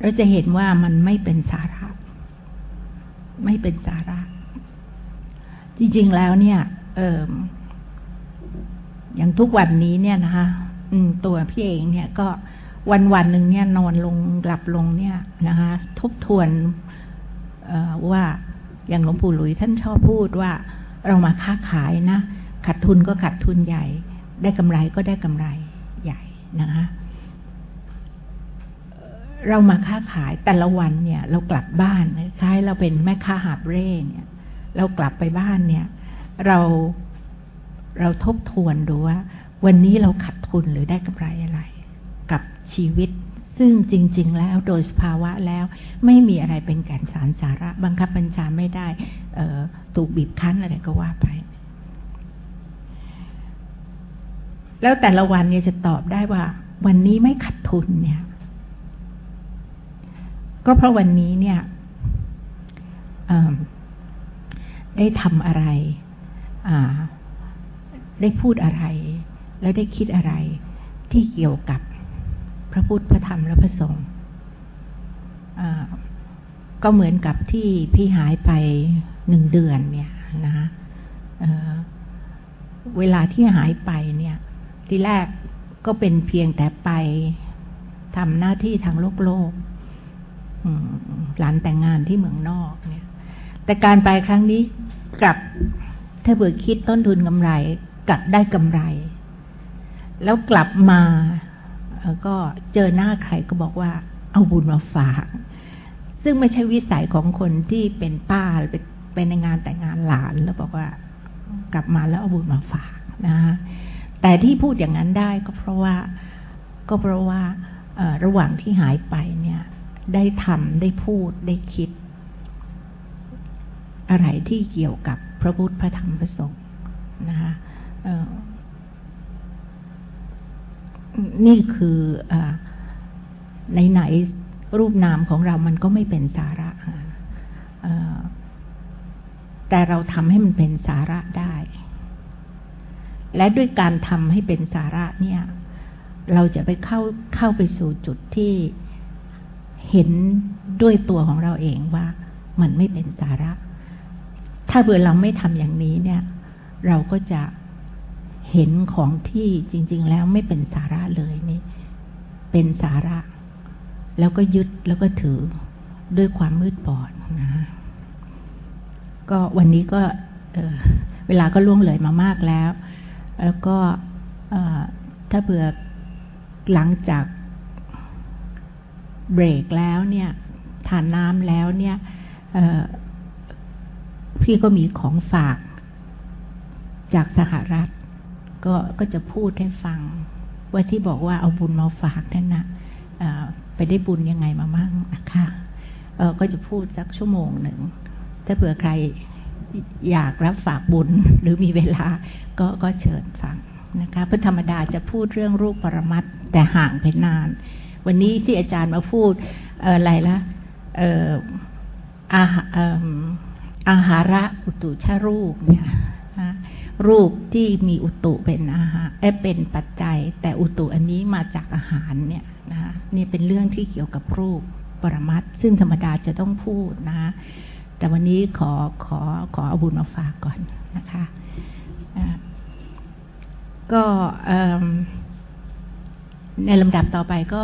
เราจะเห็นว่ามันไม่เป็นสาระ ไม่เป็นสาระ จริงๆแล้วเนี่ยเอออย่างทุกวันนี้เนี่ยนะคะ ตัวพี่เองเนี่ยก็วันวันหนึ่งเนี่ยนอนลงหลับลงเนี่ยนะคะ ทบทวนว่าอย่างหลวงปู่หลุยท่านชอบพูดว่าเรามาค้าขายนะขาดทุนก็ขาดทุนใหญ่ ได้กำไรก็ได้กำไรใหญ่นะคะเรามาค้าขายแต่ละวันเนี่ย เรากลับบ้านคล้ายเราเป็นแม่ค้าหาบเร่เนี่ย เรากลับไปบ้านเนี่ย เราเราทบทวนดูว่า วันนี้เราขาดทุนหรือได้กำไรอะไร กับชีวิต ซึ่งจริง ๆ แล้วโดยสภาวะแล้วไม่มีอะไรเป็นแก่นสารสาระ บังคับบัญชาไม่ได้ถูกบีบคั้นอะไรก็ว่าไป แล้วแต่ละวันเนี่ยจะตอบได้ว่า วันนี้ไม่ขาดทุนเนี่ย ก็เพราะวันนี้เนี่ยได้ทำอะไร ได้พูดอะไร แล้วได้คิดอะไรที่เกี่ยวกับพระพุทธพระธรรมและพระสงฆ์ก็เหมือนกับที่พี่หายไปหนึ่งเดือนเนี่ยนะเวลาที่หายไปเนี่ย ที่แรกก็เป็นเพียงแต่ไปทำหน้าที่ทางโลกโลกหลานแต่งงานที่เมืองนอกเนี่ย แต่การไปครั้งนี้กลับถ้าเผื่อคิดต้นทุนกำไร กลับได้กำไร แล้วกลับมาก็เจอหน้าใครก็บอกว่า เอาบุญมาฝาก ซึ่งไม่ใช่วิสัยของคนที่เป็นป้าเป็นในงานแต่งงานหลานแล้วบอกว่ากลับมาแล้วเอาบุญมาฝากนะะแต่ที่พูดอย่างนั้นได้ก็เพราะว่าก็เพราะว่าระหว่างที่หายไปเนี่ย ได้ทำได้พูดได้คิด อะไรที่เกี่ยวกับพระพุทธพระธรรมพระสงฆ์นะคะ นี่คืออในไหนรูปนามของเรามันก็ไม่เป็นสาระแต่เราทำให้มันเป็นสาระได้ และด้วยการทำให้เป็นสาระเนี่ย เราจะไปเข้าเข้าไปสู่จุดที่เห็นด้วยตัวของเราเองว่ามันไม่เป็นสาระ ถ้าเบื่อเราไม่ทำอย่างนี้เนี่ย เราก็จะ เห็นของที่จริง ๆ แล้วไม่เป็นสาระเลยนี่ เป็นสาระ แล้วก็ยึดแล้วก็ถือด้วยความมืดบอดนะก็วันนี้ก็เเวลาก็ล่วงเลยมามากแล้ว แล้วก็ถ้าเผื่อหลังจากเบรกแล้วเนี่ยทานน้ำแล้วเนี่ยพี่ก็มีของฝากจากสหรัฐ ก็ก็จะพูดให้ฟัง ว่าที่บอกว่าเอาบุญมาฝากนั่นนะไปได้บุญยังไงมามั่งนะคะเออก็จะพูดสักชั่วโมงหนึ่ง ถ้าเผื่อใครอยากรับฝากบุญหรือมีเวลาก็ก็เชิญฟังนะคะพราะธรรมดาจะพูดเรื่องรูปปรมัตแต่ห่างไปนาน วันนี้ที่อาจารย์มาพูดอะไรละเอออาอาหาระอุตุชารูปเนี่ย รูปที่มีอุตุเป็นอาหารเอเป็นปัจจัย แต่อุตุอันนี้มาจากอาหารเนี่ยนะคะนี่เป็นเรื่องที่เกี่ยวกับรูปปรมัตซึ่งธรรมดาจะต้องพูดนะคะแต่วันนี้ขอขอขอเอาบุญมาฝากก่อนนะคะก็ในลำดับต่อไปก็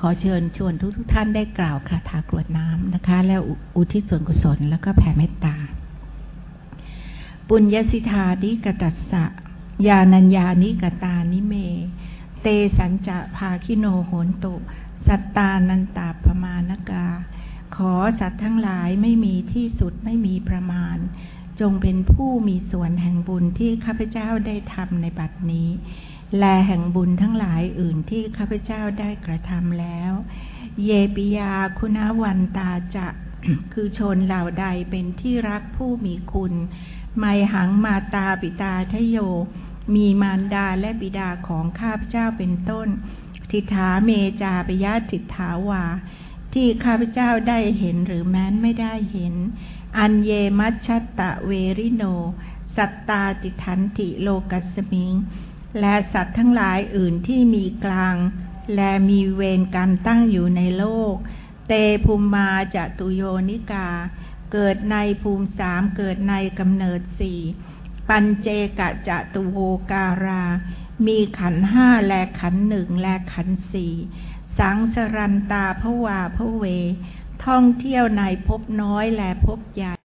ขอเชิญชวนทุกทุกท่านได้กล่าวคาถากรวดน้ำนะคะ แล้วอุทิศส่วนกุศลแล้วก็แผ่เมตตา ปุญญสิทานิกตัสสะยานัญญานิกตานิเม เตสัญจะภาคิโนโหนตุ สัตตานันตาปมานกา ขอสัตว์ทั้งหลายไม่มีที่สุดไม่มีประมาณ จงเป็นผู้มีส่วนแห่งบุญที่ข้าพเจ้าได้ทำในบัดนี้ และแห่งบุญทั้งหลายอื่นที่ข้าพเจ้าได้กระทำแล้ว เยปิยาคุณวันตาจะคือชนเหล่าใดเป็นที่รักผู้มีคุณ ไมหังมาตาปิตาทโย มีมารดาและบิดาของข้าพเจ้าเป็นต้น ทิฐาเมจาปยาทิฐาวา ที่ข้าพเจ้าได้เห็นหรือแม้นไม่ได้เห็น อันเยมัชชตะเวริโน สัตตาติทันติโลกัสมิง และสัตว์ทั้งหลายอื่นที่มีกลาง และมีเวรกรรตั้งอยู่ในโลก เตภูมมาจตุโยนิกา เกิดในภูมิสามเกิดในกำเนิดสี่ปัญเจกะจตุโวการา มีขันห้าและขันหนึ่งและขันสี่สังสรันตาพวาพเว ท่องเที่ยวในพบน้อยและพบใหญ่